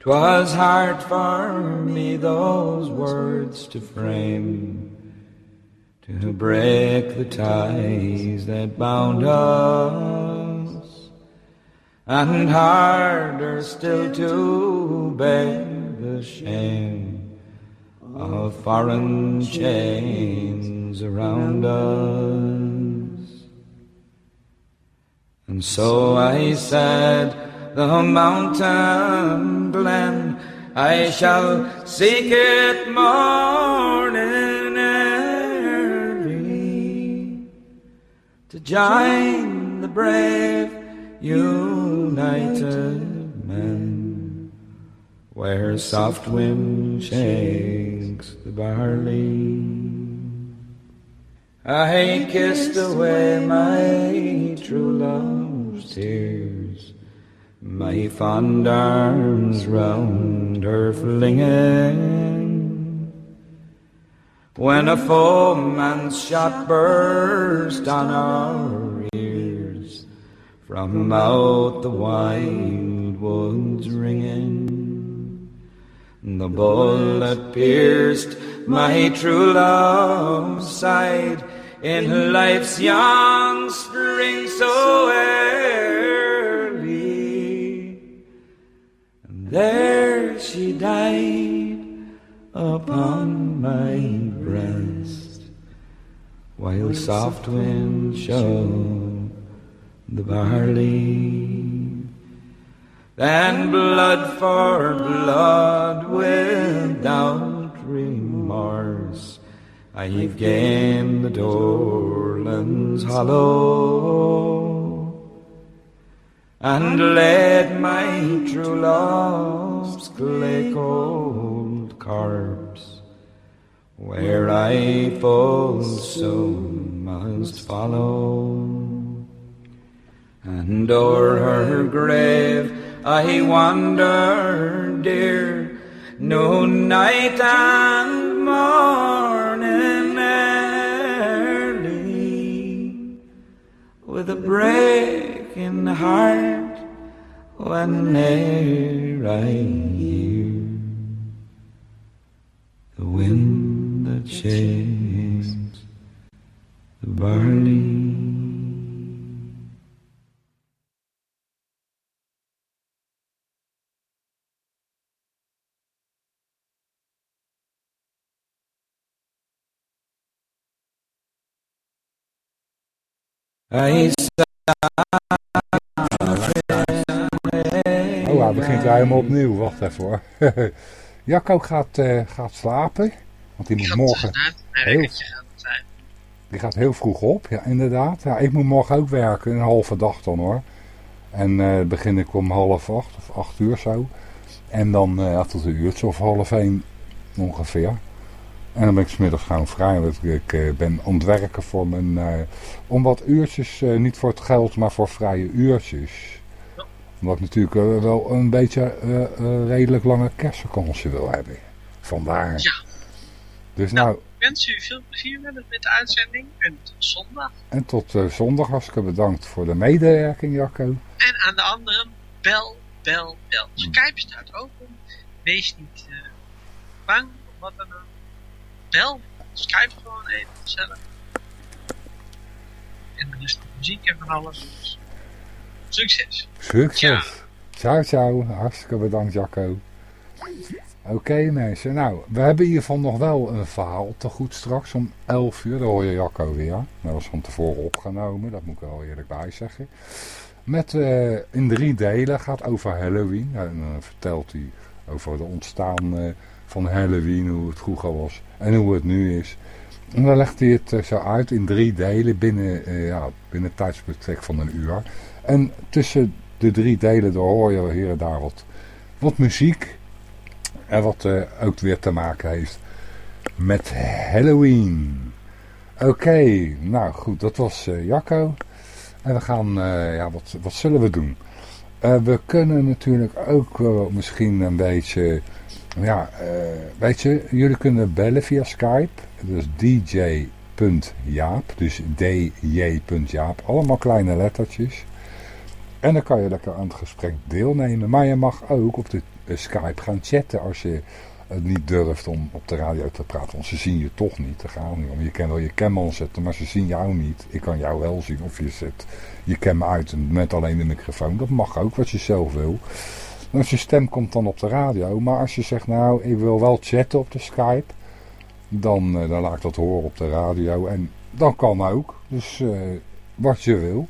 'Twas hard for me those words to frame, to break the ties that bound us, and harder still to bear shame of foreign chains around us. And so I said, the mountain glen, I shall seek it morning early to join the brave united men, where soft wind shakes the barley. I kissed away my true love's tears, my fond arms round her flinging. When a foeman's shot burst on our ears, from out the wild woods ringing, the bullet pierced my true love's side in life's young spring so early. And there she died upon my breast, while soft wind shook the barley. Then blood for blood without remorse. I've gained the Dorlands hollow and led my true love's clay cold corpse where I full soon must follow. And o'er her grave I wander, dear, no night and morning early, with a breaking heart whene'er I hear the wind that shakes the barley. I Oh, hij begint weer helemaal opnieuw. Wacht even hoor. (laughs) Jacco gaat, eh, gaat slapen. Want die moet morgen... Mijn heel-. Die gaat heel vroeg op, ja inderdaad. Ja, ik moet morgen ook werken, een halve dag dan hoor. En eh begin ik om half acht of acht uur zo. En dan eh, ja, tot een uurtje of half één ongeveer. En dan ben ik smiddags gewoon vrij. Want ik eh, ben aan het werken voor mijn... eh, om wat uurtjes, eh, niet voor het geld, maar voor vrije uurtjes. Omdat ik natuurlijk wel een beetje redelijk lange kerstvakantie wil hebben. Vandaar. Ja. Dus Nou. nou, Ik wens u veel plezier met, de uitzending. En tot zondag. En tot zondag hartstikke bedankt voor de medewerking, Jacco. En aan de anderen, bel, bel, bel. Hmm. Skype staat open. Wees niet bang of wat dan ook. Bel. Skype gewoon even gezellig. En er is nog muziek en van alles. Dus succes. Succes. Ciao, ciao. Hartstikke bedankt, Jacco. Oké, mensen. Nou, we hebben geval nog wel een verhaal te goed straks om 11 uur. Dan hoor je Jacco weer. Dat was van tevoren opgenomen. Dat moet ik wel eerlijk bij zeggen. Met eh, in drie delen gaat over Halloween. En dan vertelt hij over de ontstaan eh, van Halloween, hoe het vroeger was en hoe het nu is. En dan legt hij het eh, zo uit in drie delen binnen, eh, ja, binnen tijdsbestek van een uur. En tussen de drie delen door hoor je hier en daar wat, wat muziek. En wat eh, ook weer te maken heeft met Halloween. Oké, nou goed, dat was eh, Jacco. En we gaan, eh, ja, wat, wat zullen we doen? We kunnen natuurlijk ook misschien een beetje, ja, eh, weet je, jullie kunnen bellen via Skype. Dus dj.jaap, dus dj.jaap, allemaal kleine lettertjes. En dan kan je lekker aan het gesprek deelnemen. Maar je mag ook op de eh, Skype gaan chatten als je het niet durft om op de radio te praten. Want ze zien je toch niet. Daar gaat niet om. Je kan wel je cam aanzetten, maar ze zien jou niet. Ik kan jou wel zien of je zet je cam uit met alleen de microfoon. Dat mag ook wat je zelf wil. Dus je stem komt dan op de radio. Maar als je zegt, nou, ik wil wel chatten op de Skype. dan, eh, dan laat ik dat horen op de radio. En dat kan ook. Dus eh, wat je wil.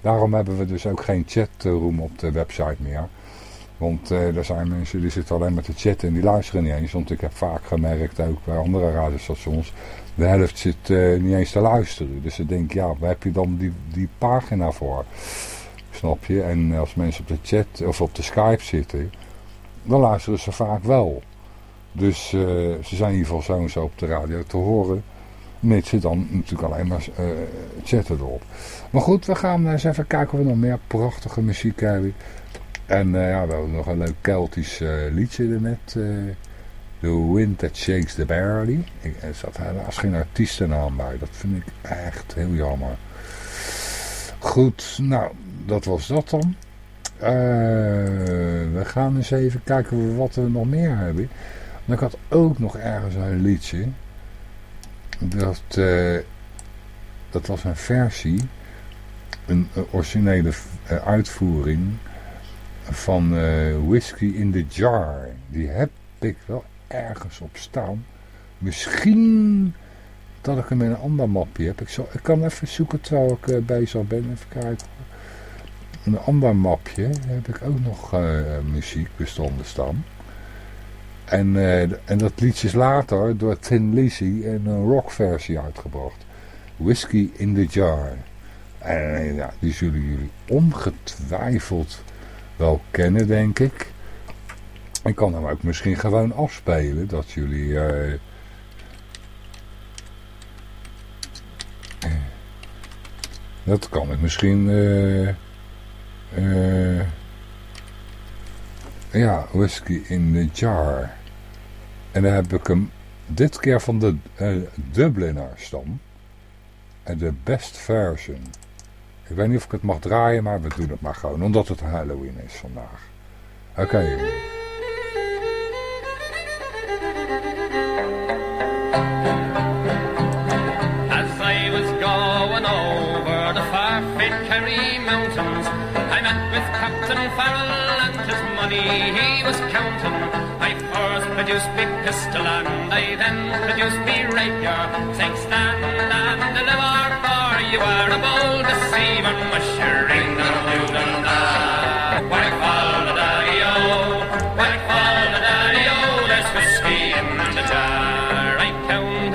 Daarom hebben we dus ook geen chatroom op de website meer. Want eh, er zijn mensen die zitten alleen met de chat en die luisteren niet eens. Want ik heb vaak gemerkt, ook bij andere radiostations, de helft zit niet eens te luisteren. Dus ik denk, ja, waar heb je dan die, die pagina voor? En als mensen op de chat of op de Skype zitten, dan luisteren ze vaak wel. Dus eh, ze zijn in ieder geval zo en zo op de radio te horen. Mits ze dan natuurlijk alleen maar eh, chatten erop. Maar goed, we gaan eens even kijken of we nog meer prachtige muziek hebben. En eh, ja, we hebben nog een leuk Keltisch liedje er net. The Wind That Shakes the Barley. Ik, er zat helaas geen artiestennaam bij. Dat vind ik echt heel jammer. Goed, nou, dat was dat dan. Eh, we gaan eens even kijken wat we nog meer hebben. En ik had ook nog ergens een liedje. Dat, eh, dat was een versie. Een, originele eh, uitvoering van eh, Whiskey in the Jar. Die heb ik wel ergens op staan. Misschien dat ik hem in een ander mapje heb. Ik, zal, ik kan even zoeken terwijl ik bezig ben. Even kijken. Een ander mapje heb ik ook nog eh, muziekbestanden staan. En, eh, en dat liedje is later door Tin Lizzy in een rockversie uitgebracht. Whiskey in the Jar. En eh, ja, die zullen jullie ongetwijfeld wel kennen, denk ik. Ik kan hem ook misschien gewoon afspelen, dat jullie... dat kan ik misschien... eh, eh, ja, Whiskey in the Jar. En dan heb ik hem dit keer van de eh, Dubliners dan. En de best version. Ik weet niet of ik het mag draaien, maar we doen het maar gewoon. Omdat het Halloween is vandaag. Oké. As he was counting. I first produced me pistol and I then produced me rapier, saying stand and deliver for you are a bold deceiver, mushering the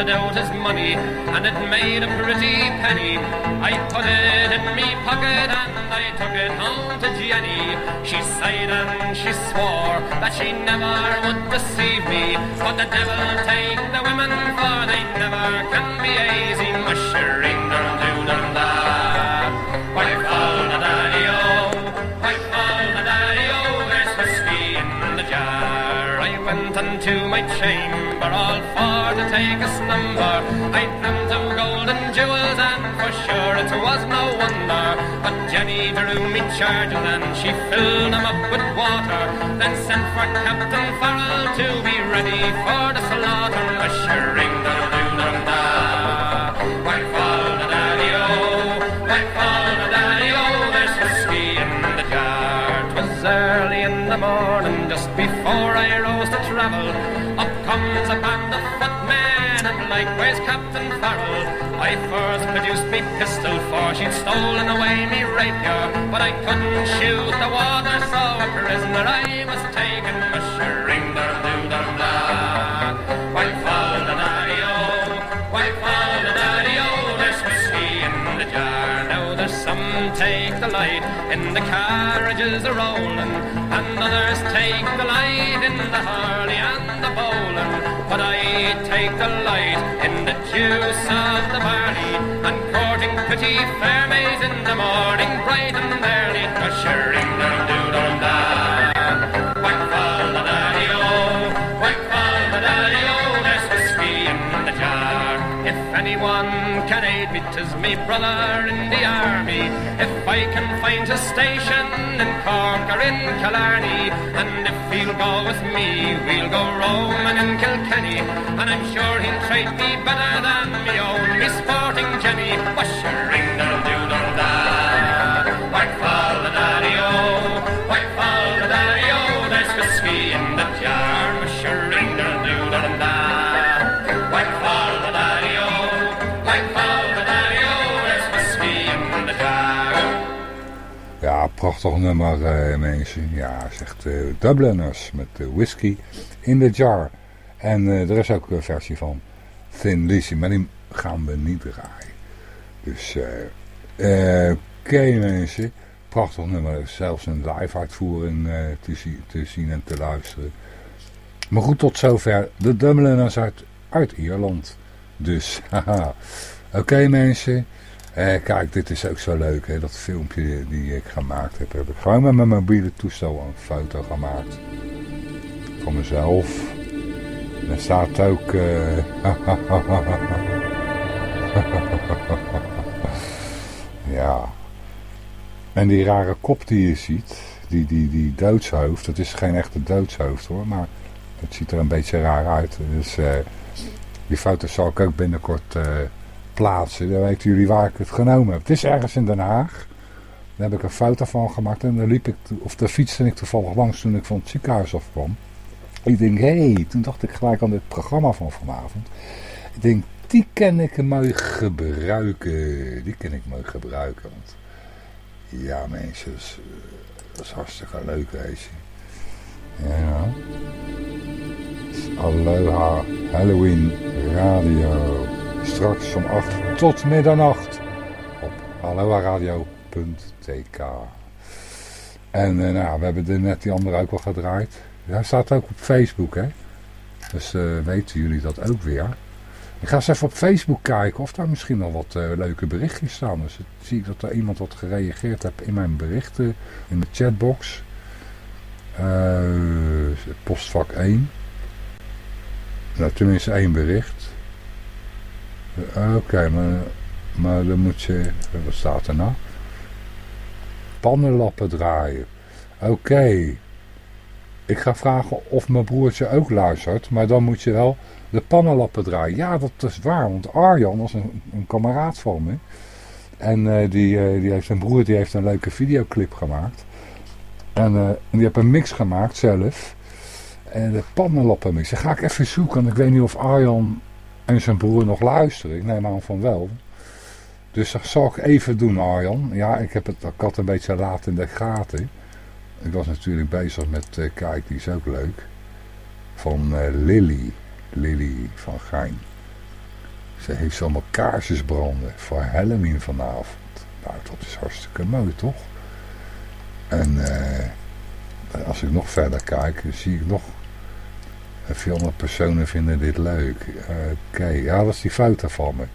out his money and it made a pretty penny. I put it in me pocket and I took it home to Jenny. She sighed and she swore that she never would deceive me. But the devil take the women for they never can be easy. Mushering dum doo went unto my chamber all for to take a slumber. I dreamt of gold and jewels and for sure it was no wonder. But Jenny drew me charging and she filled them up with water. Then sent for Captain Farrell to be ready for the slaughter. Ushering the doo da. Before I rose to travel. Up comes a band of footmen, and likewise Captain Farrell. I first produced me pistol, for she'd stolen away me rapier. But I couldn't shoot the water, so a prisoner I was taken. Mushering light in the carriages a rolling, and others take the light in the Harley and the bowling. But I take the light in the juice of the barley, and courting pretty fair maids in the morning, bright and early, ushering anyone can aid me, 'tis me brother in the army. If I can find a station in Cork or in Killarney, and if he'll go with me, we'll go roaming in Kilkenny. And I'm sure he'll treat me better than me own, me sporting Jenny. The doodle Prachtig nummer, eh, mensen. Ja, zegt uh, Dubliners met uh, whisky in the jar. En er is ook een versie van Thin Lizzy, maar die gaan we niet draaien. Dus, oké mensen. Prachtig nummer, zelfs een live uitvoering te, zie, te, zien en te luisteren. Maar goed, tot zover de Dubliners uit, uit Ierland. Dus, (laughs) haha. Oké mensen. Eh, kijk, dit is ook zo leuk, hè, dat filmpje die ik gemaakt heb. Heb ik gewoon met mijn mobiele toestel een foto gemaakt. Van mezelf. En er staat ook... Uh, (laughs) ja. En die rare kop die je ziet, die, die, die doodshoofd, dat is geen echte doodshoofd hoor, maar het ziet er een beetje raar uit. Dus uh, die foto zal ik ook binnenkort... Uh, plaatsen. Dan weten jullie waar ik het genomen heb. Het is ergens in Den Haag. Daar heb ik een foto van gemaakt. En daar liep ik, of daar fietste ik toevallig langs toen ik van het ziekenhuis afkwam. Ik denk, hé, hey, toen dacht ik gelijk aan dit programma van vanavond. Ik denk, die kan ik mooi gebruiken. Die kan ik mooi gebruiken. Want ja, mensen, dat is, is hartstikke leuk, weet je. Ja. Aloha Halloween Radio. Straks om 8 tot middernacht op aloaradio.tk. En uh, nou, we hebben er net die andere ook al gedraaid. Hij staat ook op Facebook, hè. Dus uh, weten jullie dat ook weer. Ik ga eens even op Facebook kijken of daar misschien nog wat uh, leuke berichtjes staan. Dus zie ik dat er iemand wat gereageerd heeft in mijn berichten, in de chatbox. postvak 1. Nou, tenminste één bericht. Oké, maar, maar dan moet je... Wat staat er nou? Pannenlappen draaien. Oké. Ik ga vragen of mijn broertje ook luistert. Maar dan moet je wel de pannenlappen draaien. Ja, dat is waar. Want Arjan was een, een kameraad van me. En uh, die, uh, die heeft, zijn broer die heeft een leuke videoclip gemaakt. En, uh, en die heeft een mix gemaakt zelf. En de pannenlappenmix. Dan ga ik even zoeken. Ik weet niet of Arjan en zijn broer nog luisteren. Ik neem aan van wel. Dus dat zal ik even doen Arjan. Ja, ik heb het ik had een beetje laat in de gaten. Ik was natuurlijk bezig met, uh, kijk die is ook leuk. Van uh, Lily. Lily van Gein. Ze heeft allemaal kaarsjes branden voor Halloween vanavond. Nou, dat is hartstikke mooi, toch? En uh, als ik nog verder kijk, zie ik nog 400 personen vinden dit leuk. Oké, ja, dat is die foto van me.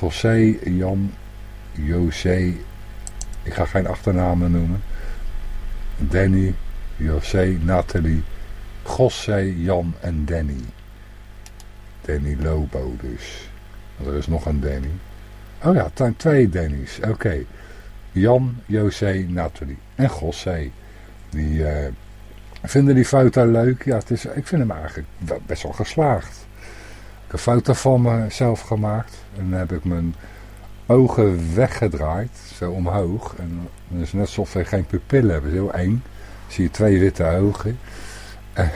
José, Jan, José, ik ga geen achternamen noemen. Danny, José, Nathalie, José, Jan en Danny. Danny Lobo dus. Er is nog een Danny. Oh ja, het zijn twee Danny's. Oké. Jan, José, Nathalie en José. Die... Uh, Vinden die foto leuk? Ja, het is, ik vind hem eigenlijk best wel geslaagd. Ik heb een foto van mezelf gemaakt. En dan heb ik mijn ogen weggedraaid, zo omhoog. En is net alsof we geen pupillen hebben, heel eng. zie je twee witte ogen. En,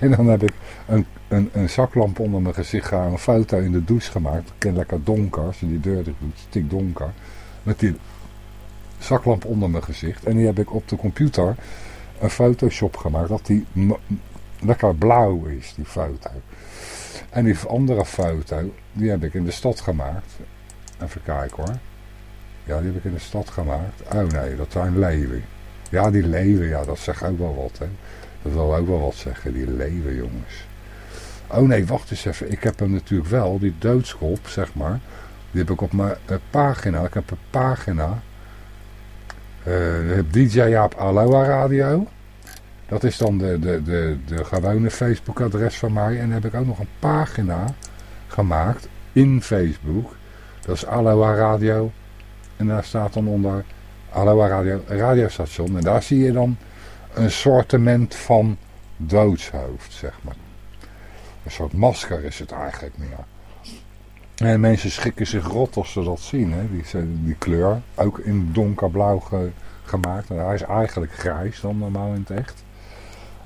en dan heb ik een, een, zaklamp onder mijn gezicht gaan, een foto in de douche gemaakt. Ik ken lekker donker, als je die deur doet, stik donker. Met die zaklamp onder mijn gezicht. En die heb ik op de computer een Photoshop gemaakt dat die lekker blauw is, die foto. En die andere foto, die heb ik in de stad gemaakt. Even kijken hoor. Ja, die heb ik in de stad gemaakt. Oh nee, dat zijn leeuwen. Ja, die leeuwen, ja, dat zegt ook wel wat, hè. Dat wil ook wel wat zeggen, die leeuwen, jongens. Oh nee, wacht eens even. Ik heb hem natuurlijk wel, die doodskop, zeg maar. Die heb ik op mijn uh, pagina. Ik heb een pagina DJ Jaap Aloha Radio. Dat is dan de, de, de, de gewone Facebook adres van mij. En dan heb ik ook nog een pagina gemaakt in Facebook. Dat is Aloha Radio. En daar staat dan onder Aloha Radio radiostation. En daar zie je dan een sortiment van doodshoofd, zeg maar. Een soort masker is het eigenlijk meer. En mensen schikken zich rot als ze dat zien, hè? Die, die kleur. Ook in donkerblauw ge, gemaakt. En hij is eigenlijk grijs dan normaal in het echt.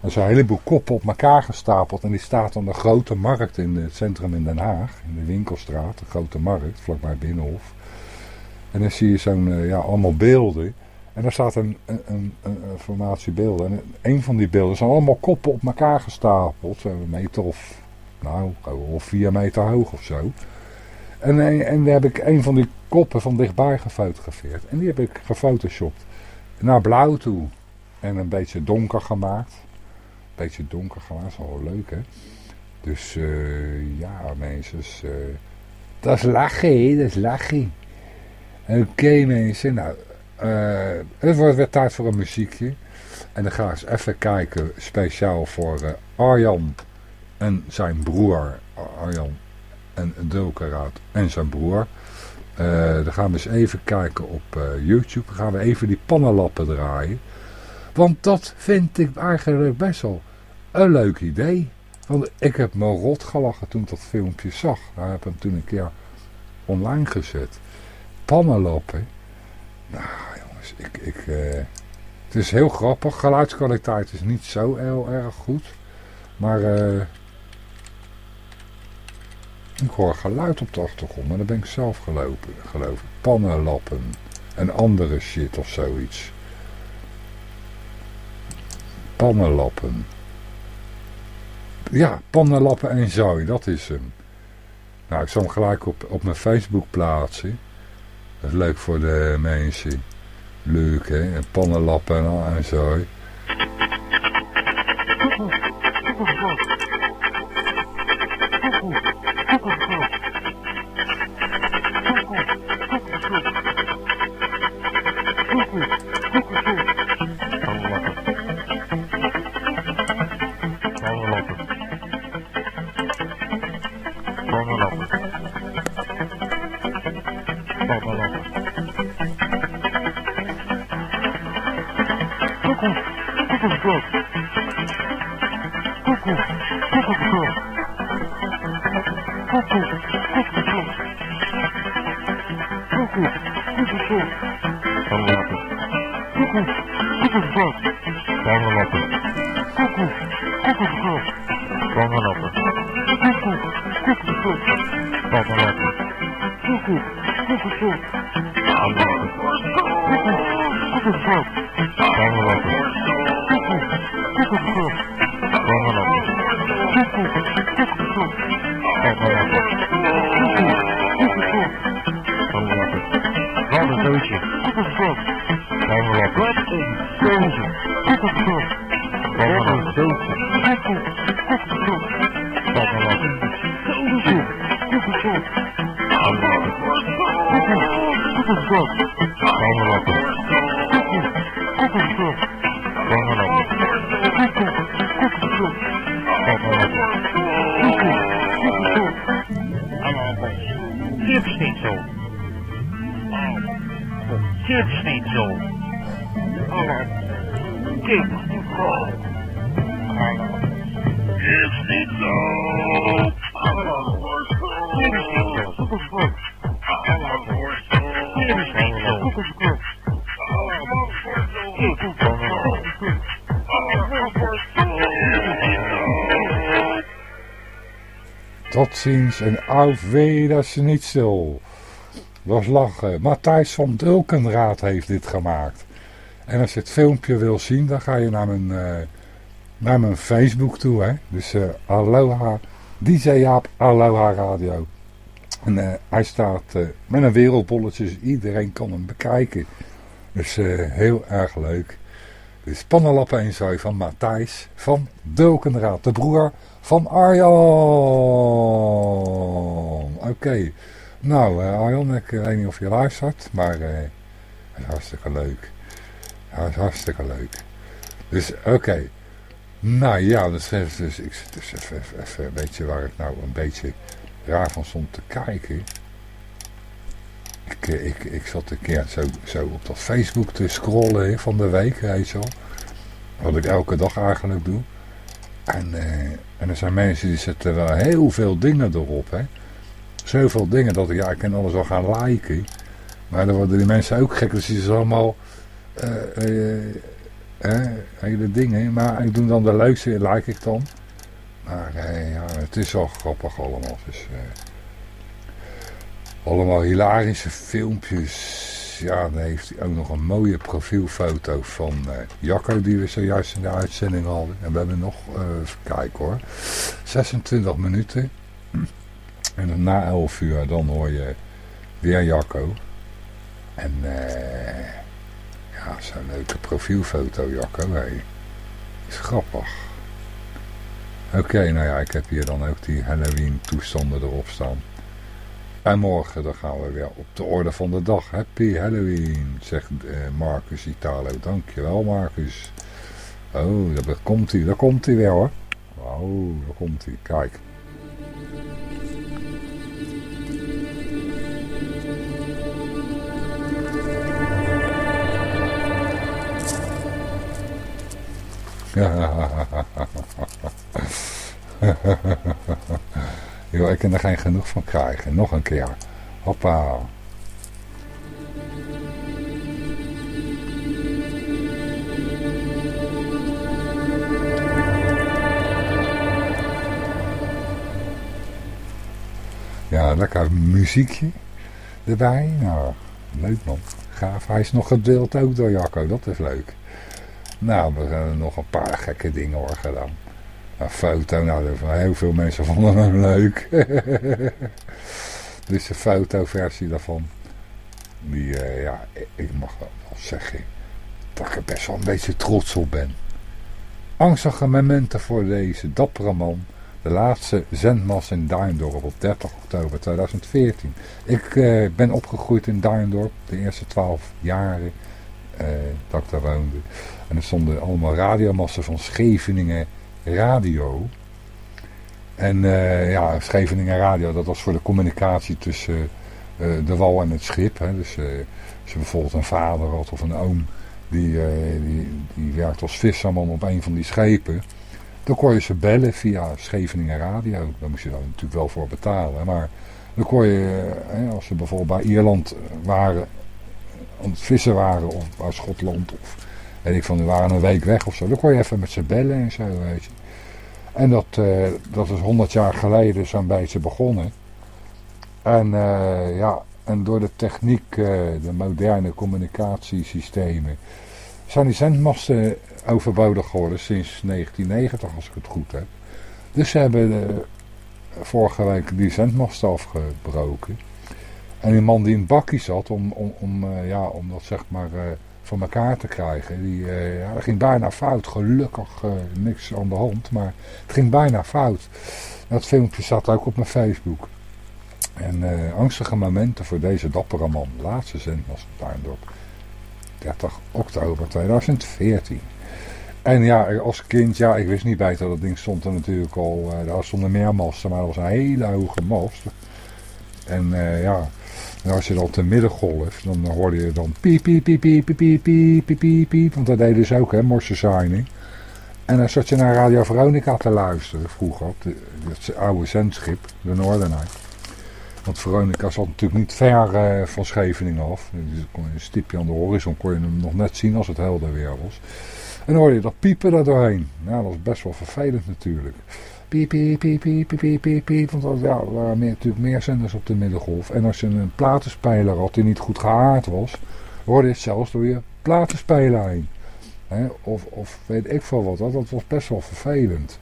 Er zijn een heleboel koppen op elkaar gestapeld. En die staat aan de grote markt in het centrum in Den Haag. In de winkelstraat, de grote markt, vlakbij Binnenhof. En dan zie je zo'n, uh, ja, allemaal beelden. En daar staat een, een, een, een formatie beelden. En een van die beelden zijn allemaal koppen op elkaar gestapeld. Een meter of, nou, of vier meter hoog of zo. En, en, daar heb ik een van die koppen van dichtbij gefotografeerd. En die heb ik gefotoshopt naar blauw toe. En een beetje donker gemaakt. Een beetje donker gemaakt, dat is wel leuk hè. Dus uh, ja mensen, uh, dat is lachen dat is lachen. Oké mensen, nou, uh, het wordt weer tijd voor een muziekje. En dan ga ik eens even kijken, speciaal voor Arjan en zijn broer. Arjan en Dulkeraad en zijn broer. dan gaan we eens even kijken op YouTube. Dan gaan we even die pannenlappen draaien. Want dat vind ik eigenlijk best wel een leuk idee. Want ik heb me rot gelachen toen ik dat filmpje zag. Ik heb hem toen een keer online gezet. Pannenlappen. Nou jongens, ik, ik, uh, het is heel grappig. Geluidskwaliteit is niet zo heel erg goed. Maar uh, ik hoor geluid op de achtergrond. Maar dan ben ik zelf gelopen, geloof ik. Pannenlappen. En andere shit of zoiets. Pannenlappen. Ja, pannenlappen en zooi, dat is hem. Nou, ik zal hem gelijk op, op mijn Facebook plaatsen. Dat is leuk voor de mensen. Leuk, hè? En pannenlappen en, en zooi. En auf niet stil. Was lachen. Matthijs van Dulkenraad heeft dit gemaakt. En als je het filmpje wil zien, dan ga je naar mijn, uh, naar mijn Facebook toe. Hè? Dus uh, Aloha, DJ Jaap, Aloha Radio. En uh, hij staat met een wereldbolletje, dus iedereen kan hem bekijken. Dus heel erg leuk. Dus pannenlappen en zooi van Matthijs van Dulkenraad, de broer van Arjan. Oké. Nou, uh, Arjan, ik weet niet of je luistert, maar uh, het is hartstikke leuk. Het is hartstikke leuk. Dus, oké. Nou ja, dus, dus ik zit dus even, even, beetje waar ik nou een beetje raar van stond te kijken. Ik, eh, ik, ik zat een keer zo, zo op dat Facebook te scrollen van de week, je wel. Wat ik elke dag eigenlijk doe. En, uh, en er zijn mensen die zetten wel heel veel dingen erop, hè. Zoveel dingen dat ik, ja, ik kan alles wel gaan liken. Maar dan worden die mensen ook gek, dus die zijn allemaal uh, uh, hele dingen. Maar ik doe dan de leukste, like ik dan. Maar ja, het is wel grappig allemaal. Dus, allemaal hilarische filmpjes. ja, dan heeft hij ook nog een mooie profielfoto van uh, Jacco die we zojuist in de uitzending hadden. En we hebben nog, uh, even hoor, 26 minuten. En na 11 uur dan hoor je weer Jacco. En uh, ja, zo'n leuke profielfoto Jacco, hey. Is grappig. Oké, nou ja, ik heb hier dan ook die Halloween toestanden erop staan. En morgen dan gaan we weer op de orde van de dag. Happy Halloween, zegt uh, Marcus Italo. Dankjewel Marcus. Oh, daar komt hij, daar komt hij weer hoor. Wauw, daar komt hij. Kijk. (laughs) Ik kan er geen genoeg van krijgen. Nog een keer. Hoppa. Ja, lekker muziekje erbij. Nou, leuk man. Gaaf. Hij is nog gedeeld ook door Jacco. Dat is leuk. Nou, we hebben nog een paar gekke dingen hoor gedaan. Een foto, nou, heel veel mensen vonden hem (laughs) leuk. dus de fotoversie daarvan. Die, uh, ja, ik mag wel zeggen dat ik er best wel een beetje trots op ben. Angstige momenten voor deze dappere man. De laatste zendmas in Duindorp op 30 oktober 2014. Ik uh, ben opgegroeid in Duindorp de eerste 12 jaren uh, dat ik daar woonde. En er stonden allemaal radiomassen van Scheveningen radio. En uh, ja, Scheveningen radio, dat was voor de communicatie tussen uh, de wal en het schip. Hè. Dus uh, als je bijvoorbeeld een vader had of een oom die, die, die werkt als visserman op een van die schepen. Dan kon je ze bellen via Scheveningen radio. Daar moest je dan natuurlijk wel voor betalen. Maar dan kon je, als ze bijvoorbeeld bij Ierland waren, aan het vissen waren of bij Schotland of weet ik van, die waren een week weg of zo. Dan kon je even met ze bellen en zo, weet je. En dat, uh, dat is 100 jaar geleden zo'n beetje begonnen. En uh, ja, en door de techniek, uh, de moderne communicatiesystemen, zijn die zendmasten overbodig geworden sinds 1990, als ik het goed heb. Dus ze hebben vorige week die zendmasten afgebroken. En die man die in het bakje zat, om, om, om, ja, om dat zeg maar voor elkaar te krijgen. Die, dat ging bijna fout. Gelukkig uh, niks aan de hand, maar het ging bijna fout. Dat filmpje staat ook op mijn Facebook. En uh, angstige momenten voor deze dappere man. Laatste zin was het Tuindorp. 30 oktober 2014. En ja, als kind, ja, ik wist niet beter. Dat ding stond er natuurlijk al, daar stonden meer masten, maar dat was een hele hoge mast. En ja, en als je dan te middengolf, dan hoorde je dan piep, piep, piep, piep, piep, piep, piep, piep, piep. Want dat deden ze ook, hè, morse En dan zat je naar Radio Veronica te luisteren vroeger, op oude zendschip, de Noordernijd. Want Veronica zat natuurlijk niet ver uh, van Scheveningen af. Dus kon je een stipje aan de horizon kon je hem nog net zien als het helder weer was. En dan hoorde je dat piepen daar doorheen. Nou, dat was best wel vervelend natuurlijk piep, piep, piep, piep, piep, piep. Want ja, er waren meer, natuurlijk meer zenders op de middengolf. En als je een platenspeler had die niet goed gehaard was, hoorde je het zelfs door je platenspeler heen. of, of weet ik veel wat, dat was best wel vervelend.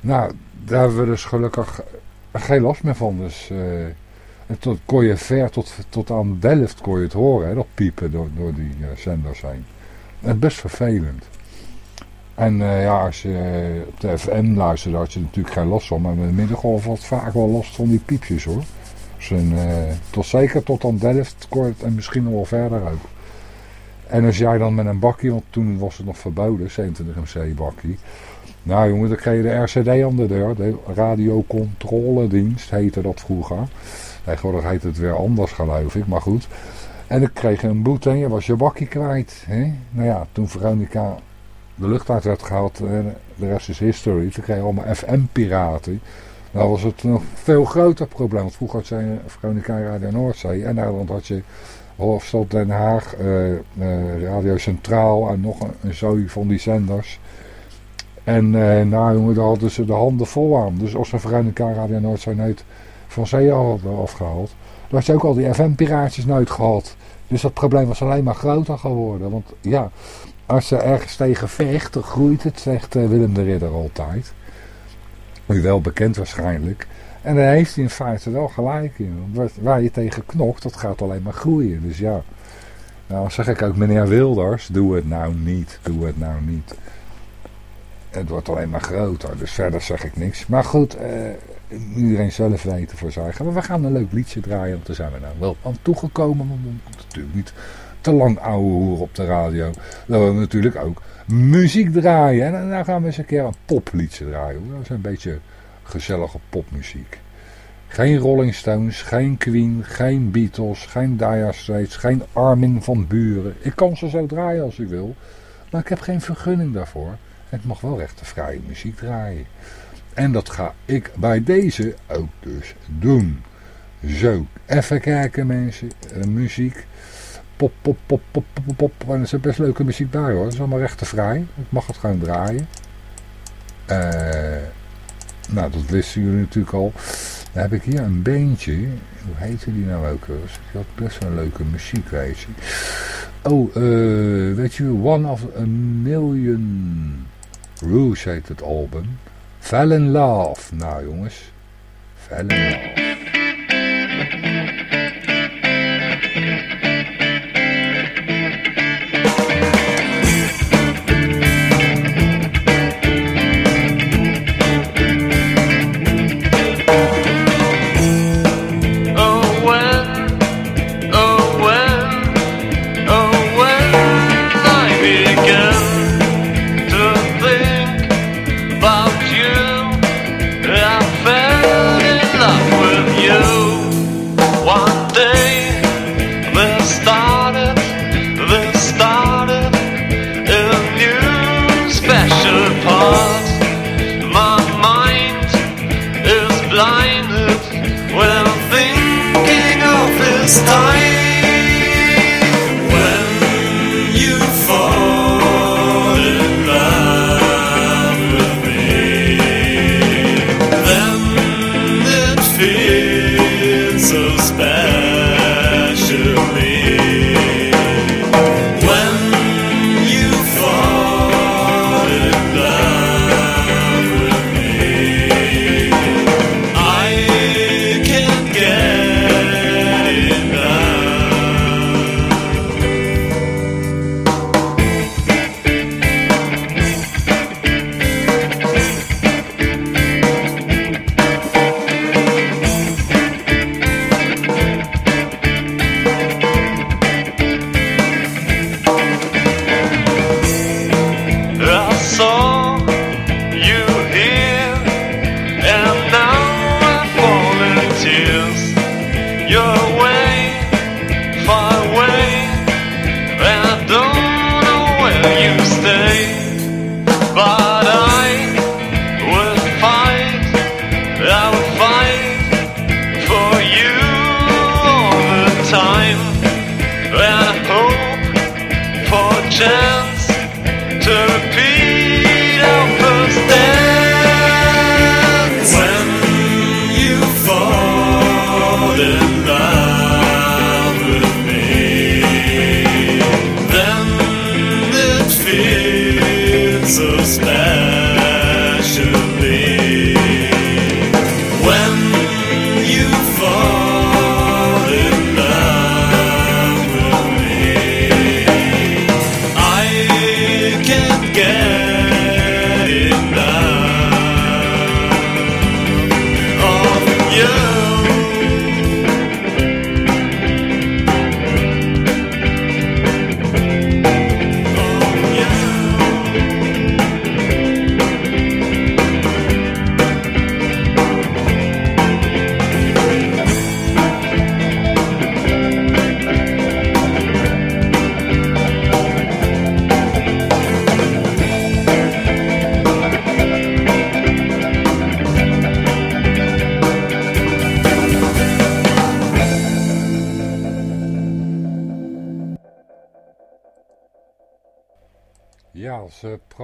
Nou, daar hebben we dus gelukkig geen last meer van. Dus uh, tot, kon je ver tot, tot aan Delft kon je het horen, hè, dat piepen door, door die uh, zenders heen. En best vervelend. En uh, ja, als je uh, op de FM luistert, had je natuurlijk geen last van. Maar met de middengolf had vaak wel last van die piepjes hoor. Dus uh, tot zeker tot aan Delft kort en misschien nog wel verder ook. En als jij dan met een bakje, want toen was het nog verboden, 27 MC bakje. Nou jongen, dan kreeg je de RCD aan de deur. De radiocontroledienst heette dat vroeger. Tegenwoordig heet het weer anders geloof ik, maar goed. En dan kreeg je een boete en je was je bakje kwijt. Hè? Nou ja, toen Veronica de lucht uit werd gehaald, de rest is history. Toen kreeg je allemaal FM-piraten. Nou was het een veel groter probleem. Want vroeger had je Veronica Radio Noordzee. En Nederland had je Hoofdstad Den Haag, uh, uh, Radio Centraal en nog een, een zooi van die zenders. En nou daar hadden ze de handen vol aan. Dus als een Veronica Radio Noordzee nooit van zee hadden afgehaald. Dan had je ook al die FM-piraatjes nooit gehad. Dus dat probleem was alleen maar groter geworden. Want ja, als ze ergens tegen vecht, dan groeit het, zegt eh, Willem de Ridder altijd. U wel bekend waarschijnlijk. En daar heeft hij in feite wel gelijk in. Waar je tegen knokt, dat gaat alleen maar groeien. Dus ja, nou zeg ik ook meneer Wilders, doe het nou niet, doe het nou niet. Het wordt alleen maar groter, dus verder zeg ik niks. Maar goed, eh, iedereen zelf weten voor zijn. Maar we gaan een leuk liedje draaien, want daar zijn we nou wel aan toegekomen. Want natuurlijk niet te lang ouwe hoeren op de radio. Dan we natuurlijk ook muziek draaien. En dan gaan we eens een keer een popliedje draaien. Dat is een beetje gezellige popmuziek. Geen Rolling Stones, geen Queen, geen Beatles, geen Dire Straits, geen Armin van Buren. Ik kan ze zo draaien als u wil, maar ik heb geen vergunning daarvoor. Ik mag wel rechtenvrije muziek draaien. En dat ga ik bij deze ook dus doen. Zo, even kijken mensen. Uh, muziek. Pop, pop, pop, pop, pop, pop. En er is best leuke muziek bij hoor. Dat is allemaal rechtenvrij. Ik mag het gewoon draaien. Uh, nou, dat wisten jullie natuurlijk al. Dan heb ik hier een beentje. Hoe heette die nou ook? Die had best wel een leuke muziek, weet je. Oh, uh, weet je, One of a Million Rouge heet het album. Fell in Love. Nou jongens, Fell in Love.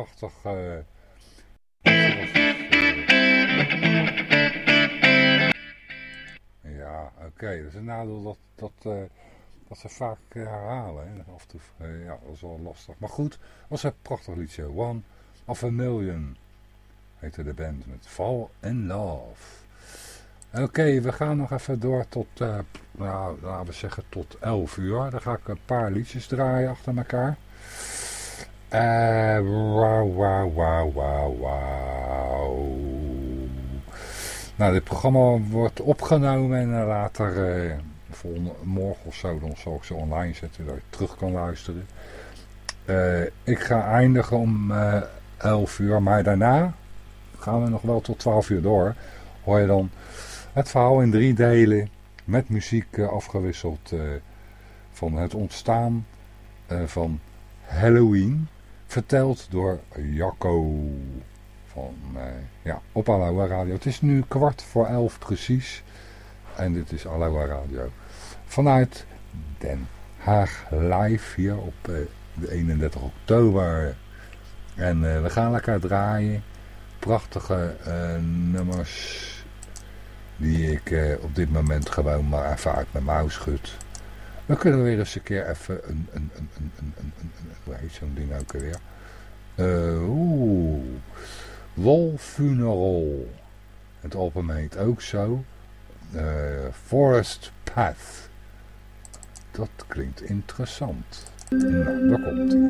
prachtig... Eh, eh, ja, oké. Okay. Dat is een nadeel dat, dat, eh, dat ze vaak herhalen. Hè. Af toe, ja, dat is wel lastig. Maar goed, dat was een prachtig liedje. One of a Million heette de band met Fall in Love. Oké, we gaan nog even door tot, nou, laten we zeggen tot 11 uur. Dan ga ik een paar liedjes draaien achter elkaar. Eh, wauw, wauw, wauw, wauw, wauw. Nou, dit programma wordt opgenomen en eh, later, eh, volgende, morgen of zo, dan zal ik ze online zetten, dat je terug kan luisteren. Eh, ik ga eindigen om eh 11 uur, maar daarna gaan we nog wel tot 12 uur door. Hoor je dan het verhaal in drie delen met muziek eh, afgewisseld eh, van het ontstaan eh, van Halloween. Verteld door Jacco van eh, ja, op Aloha Radio. Het is nu kwart voor elf precies. En dit is Aloha Radio. Vanuit Den Haag live hier op eh, de 31 oktober. En eh, we gaan lekker draaien. Prachtige nummers. Die ik op dit moment gewoon maar even uit mijn mouw. We kunnen weer eens een keer even een, een, een, een, een, een, hoe heet zo'n ding ook alweer? Eh, Oeh, Wall Funeral. Het album heet ook zo. Eh, Forest Path. Dat klinkt interessant. Nou, daar komt ie.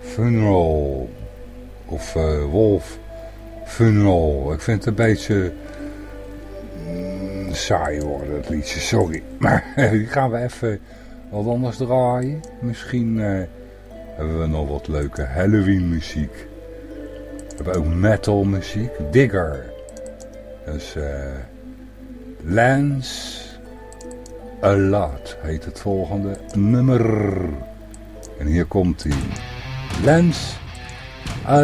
Funeral. Of eh, Wolf Funeral. Ik vind het een beetje mm, saai worden, het liedje. Sorry. Maar (laughs) die gaan we even wat anders draaien. Misschien eh, hebben we nog wat leuke Halloween muziek. We hebben ook metal muziek. Digger. Dus Lance A Lot heet het volgende nummer. En hier komt hij. Lance A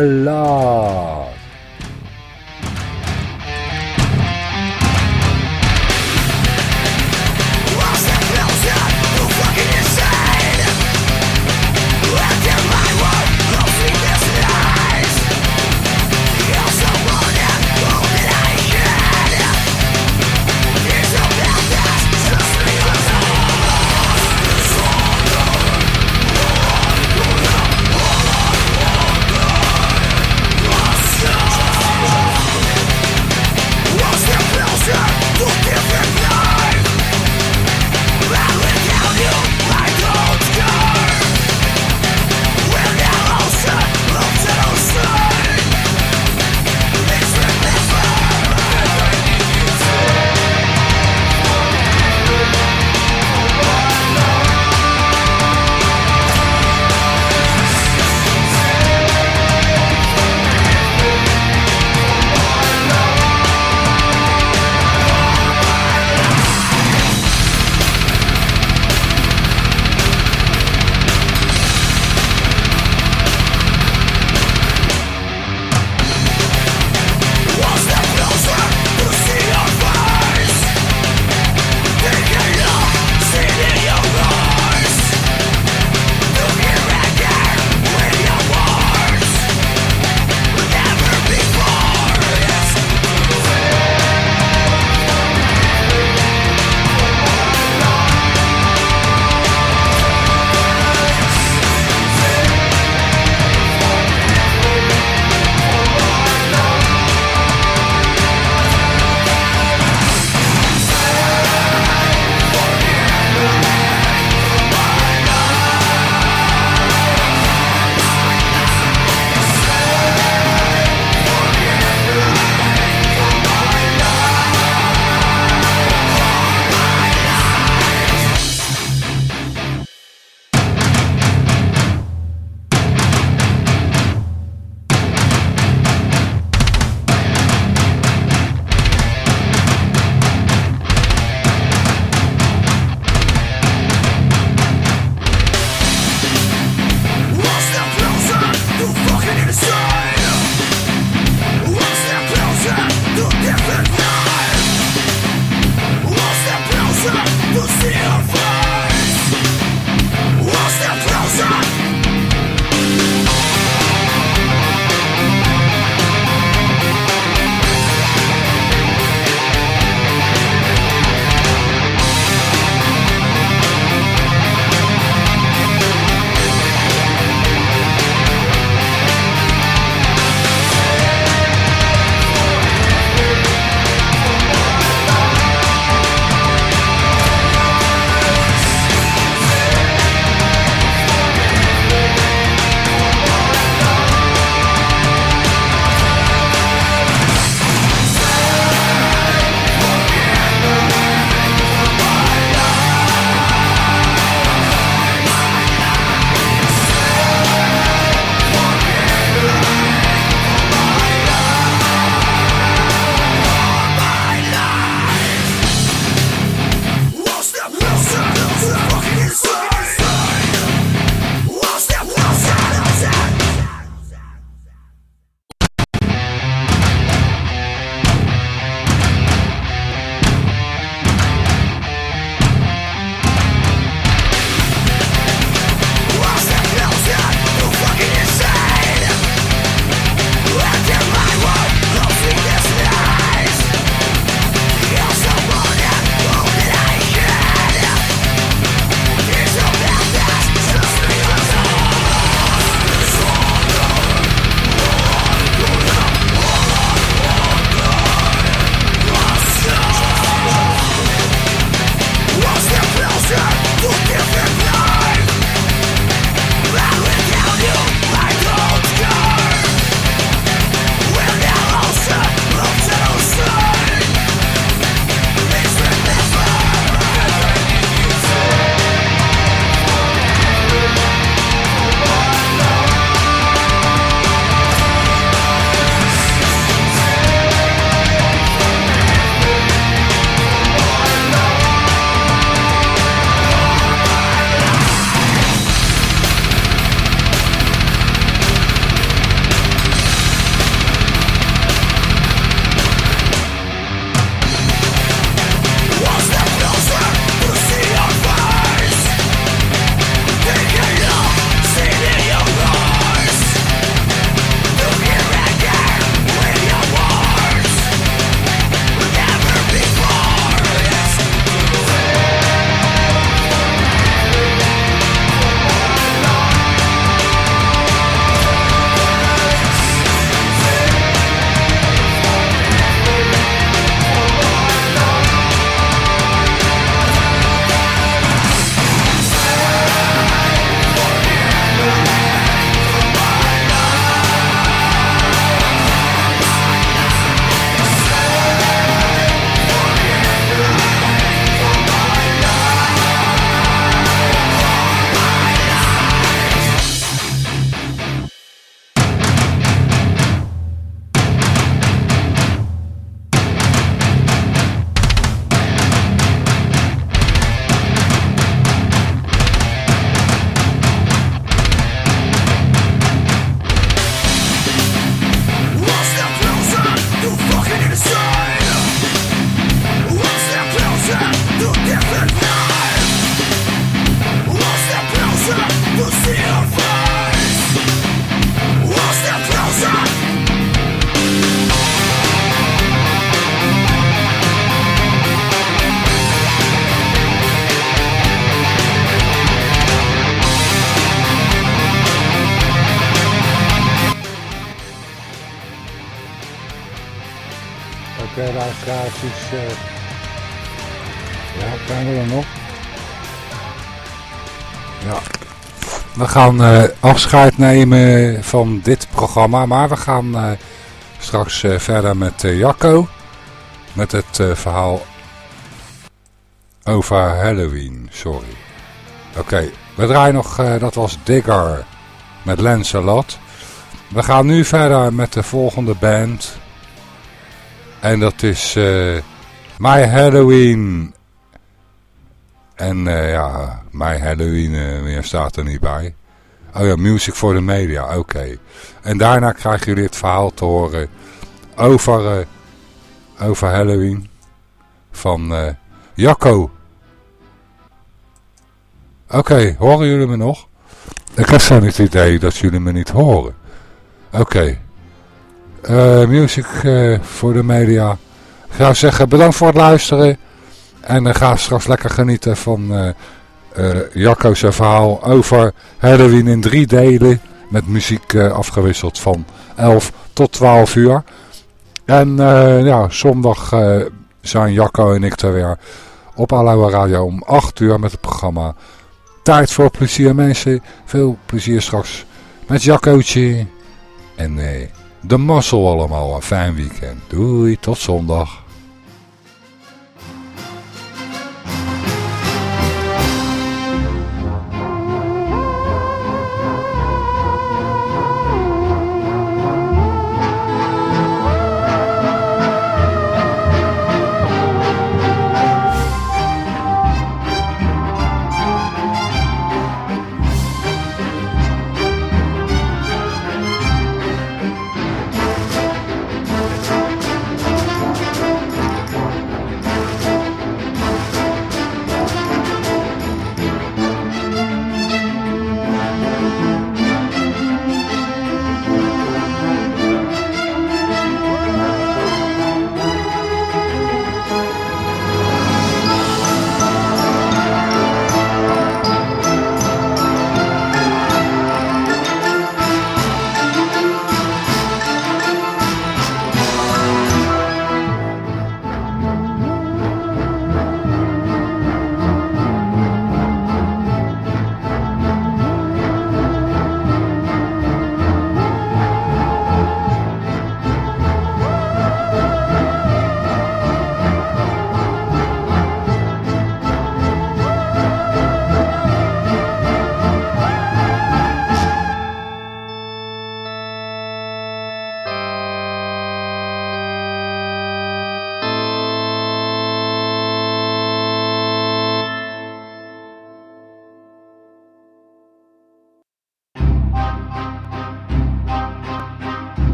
luisteraartjes. Uh, ja, zijn we er nog? Ja. We gaan uh, afscheid nemen van dit programma, maar we gaan uh, straks verder met Jacco. Met het verhaal over Halloween, sorry. Oké, we draaien nog, dat was Digger met Lancelot. We gaan nu verder met de volgende band. En dat is My Halloween en uh, ja, mijn Halloween uh, staat er niet bij. Oh ja, Music for the Media, oké. En daarna krijgen jullie het verhaal te horen over, uh, over Halloween van Jacco. Oké, horen jullie me nog? Ik heb zo het idee dat jullie me niet horen. Oké. Music for the Media. Ik zou zeggen, bedankt voor het luisteren. En dan ga straks lekker genieten van Jacco's verhaal over Halloween in drie delen. Met muziek afgewisseld van 11 tot 12 uur. En ja, zondag zijn Jacco en ik er weer op Aloha Radio om 8 uur met het programma. Tijd voor plezier mensen. Veel plezier straks met Jaccootje. En de mazzel allemaal. Een fijn weekend. Doei, tot zondag.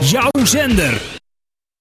Jouw zender.